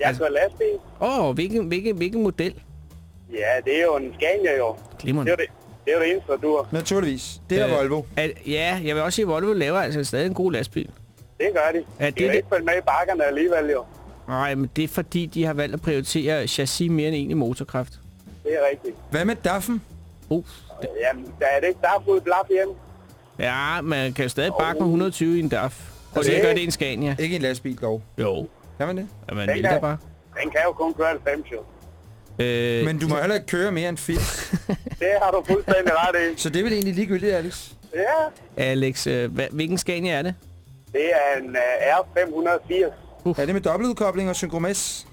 Jeg kører lastbil. Åh, oh, hvilken, hvilken, hvilken model? Ja, det er jo en Scania jo. Glimrende. Det er det, det, er jo det eneste, der dur. Naturligvis. Det er øh, Volvo. At, ja, jeg vil også sige, at Volvo laver altså stadig en god lastbil. Det gør de. Er de det det? ikke følge med i bakkerne alligevel jo. Nej, men det er fordi, de har valgt at prioritere chassis mere end egentlig motorkraft. Det er rigtigt. Hvad med DAF'en? Uh, Jamen, der er det ikke der er fået blaf hjemme. Ja, man kan jo stadig bakke med 120 i en DAF. Og Altså, det gør det i en Scania. Ikke en lastbil dog. Jo. Kan man det? Ja, man Den vil kan- bare. Den kan jo kun køre 90 jo. Øh, Men du må heller ikke køre mere end fedt. Det har du fuldstændig ret i. Så det er vel egentlig ligegyldigt, Alex? Ja, Alex, øh, hva, hvilken Scania er det? det er en uh, R580. Uh. Er det med dobbeltudkobling og synkromess?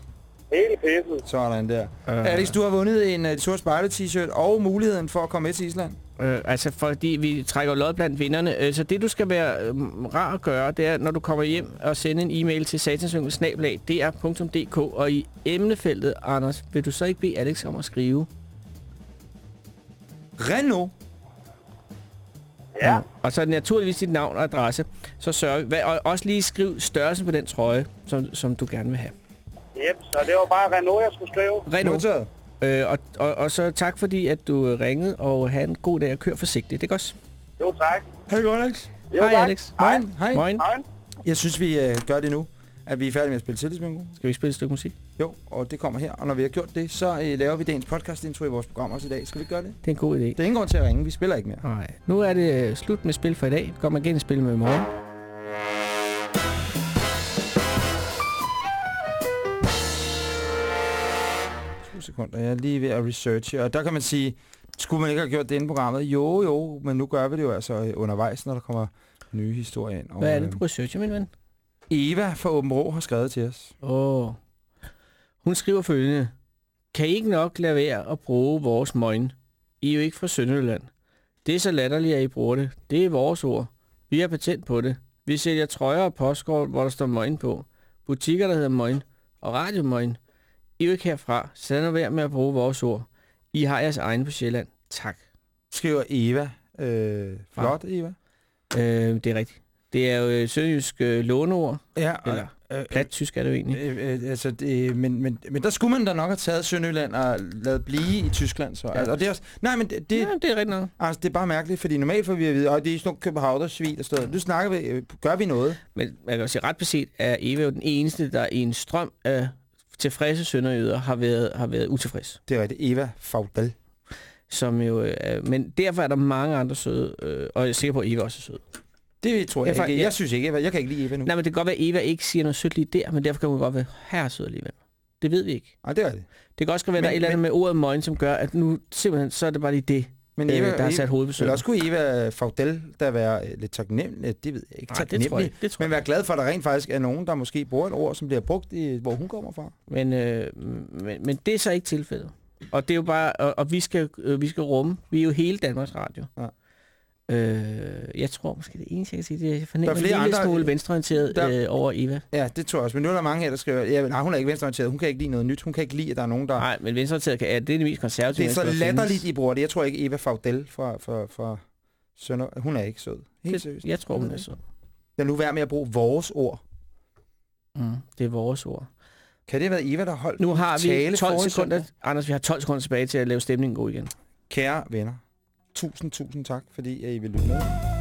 Helt pisset. Sådan der. Øh. Uh. Alex, du har vundet en uh, sort spejle t-shirt og muligheden for at komme med til Island. Øh, altså, fordi vi trækker lod blandt vinderne. Øh, så det, du skal være øh, rar at gøre, det er, når du kommer hjem og sende en e-mail til satansynkel.dr.dk, og i emnefeltet, Anders, vil du så ikke bede Alex om at skrive? Renault. Ja. Og så er det naturligvis dit navn og adresse. Så sørg, hvad, og også lige skriv størrelsen på den trøje, som, som du gerne vil have. Yep, så det var bare Renault, jeg skulle skrive. Renault. Øh, og, og, og så tak fordi, at du øh, ringede, og have en god dag og kør forsigtigt. Det er godt. Jo, tak. Ha' det godt, Alex. Jo, Hej, tak. Alex. Hej. Hej. Moin. Hej. Jeg synes, vi uh, gør det nu, at vi er færdige med at spille tillidsbingo. Skal vi spille et stykke musik? Jo, og det kommer her. Og når vi har gjort det, så uh, laver vi dagens podcast-intro i vores program også i dag. Skal vi ikke gøre det? Det er en god idé. Det er ingen grund til at ringe. Vi spiller ikke mere. Nej. Nu er det øh, slut med spil for i dag. Vi kommer igen i spil med i morgen. To sekunder. Jeg er lige ved at researche. Og der kan man sige, skulle man ikke have gjort det inde i programmet? Jo, jo, men nu gør vi det jo altså undervejs, når der kommer nye historier ind. Og, Hvad er det, du researcher, min ven? Eva fra Åben Rå har skrevet til os. Åh. Oh. Hun skriver følgende. Kan I ikke nok lade være at bruge vores møgn? I er jo ikke fra Sønderjylland. Det er så latterligt, at I bruger det. Det er vores ord. Vi har patent på det. Vi sælger trøjer og postkort, hvor der står møgn på. Butikker, der hedder møgn. Og radiomøgn. I er ikke herfra, så lad nu være med at bruge vores ord. I har jeres egen på Sjælland. Tak. Skriver Eva. Øh, flot, Eva. Øh, det er rigtigt. Det er jo øh, sønderjysk øh, låneord. Ja, Eller øh, plat tysk er det jo egentlig. Øh, øh, altså, det, men, men, men der skulle man da nok have taget Sønderjylland og lavet blive i Tyskland. Så. Ja. Altså, og det er også, nej, men det, det, Ja, det er rigtigt nok. altså, det er bare mærkeligt, fordi normalt får vi at vide, at det er sådan nogle københavnersvin og sådan noget. Nu snakker vi, øh, gør vi noget? Men man kan jo sige, ret beset er Eva jo den eneste, der i en strøm af tilfredse sønderjyder har været, har været utilfreds. Det er rigtigt. Eva Faudal. Som jo, øh, men derfor er der mange andre søde, øh, og jeg er sikker på, at Eva også er sød. Det tror jeg, Jeg jeg ikke. ja. Jeg synes ikke, Eva. Jeg kan ikke lide Eva nu. Nej, men det kan godt være, at Eva ikke siger noget sødt lige der, men derfor kan hun godt være her sød alligevel. Det ved vi ikke. Nej, det er det. Det kan også være, at der er et eller andet med ordet møgn, som gør, at nu simpelthen, så er det bare lige det, Men øh, Eva, der har sat Eller sømmet. også kunne Eva Faudal der være øh, lidt taknemmelig. Det ved jeg ikke. Nej, det tror jeg ikke. Det tror men være glad for, at der rent faktisk er nogen, der måske bruger et ord, som bliver brugt, i, hvor hun kommer fra. Men, øh, men, men det er så ikke tilfældet. Og det er jo bare, og, og vi, skal, øh, vi skal rumme, vi er jo hele Danmarks Radio. Ja. Øh, jeg tror måske det eneste, jeg kan sige, det er, jeg fornemmer Der er en flere lille andre- smule venstreorienteret Der- øh, over Eva. Ja, det tror jeg også. Men nu er der mange her, der skriver, ja, nej, hun er ikke venstreorienteret. Hun kan ikke lide noget nyt. Hun kan ikke lide, at der er nogen, der... Nej, men venstreorienteret kan, ja, det er det mest konservative. det er så latterligt. I bruger det. Jeg tror ikke, Eva Faudel fra, fra, fra Sønder... Hun er ikke sød. Helt Det- seriøst. Jeg tror, hun er sød. Lad nu være med at bruge vores ord. Mm, det er vores ord. Kan det have været Eva, der holdt Nu har vi tale 12 forrige sekunder. Anders, vi har 12 sekunder tilbage til at lave stemningen god igen. Kære venner, tusind, tusind tak, fordi I vil lytte med.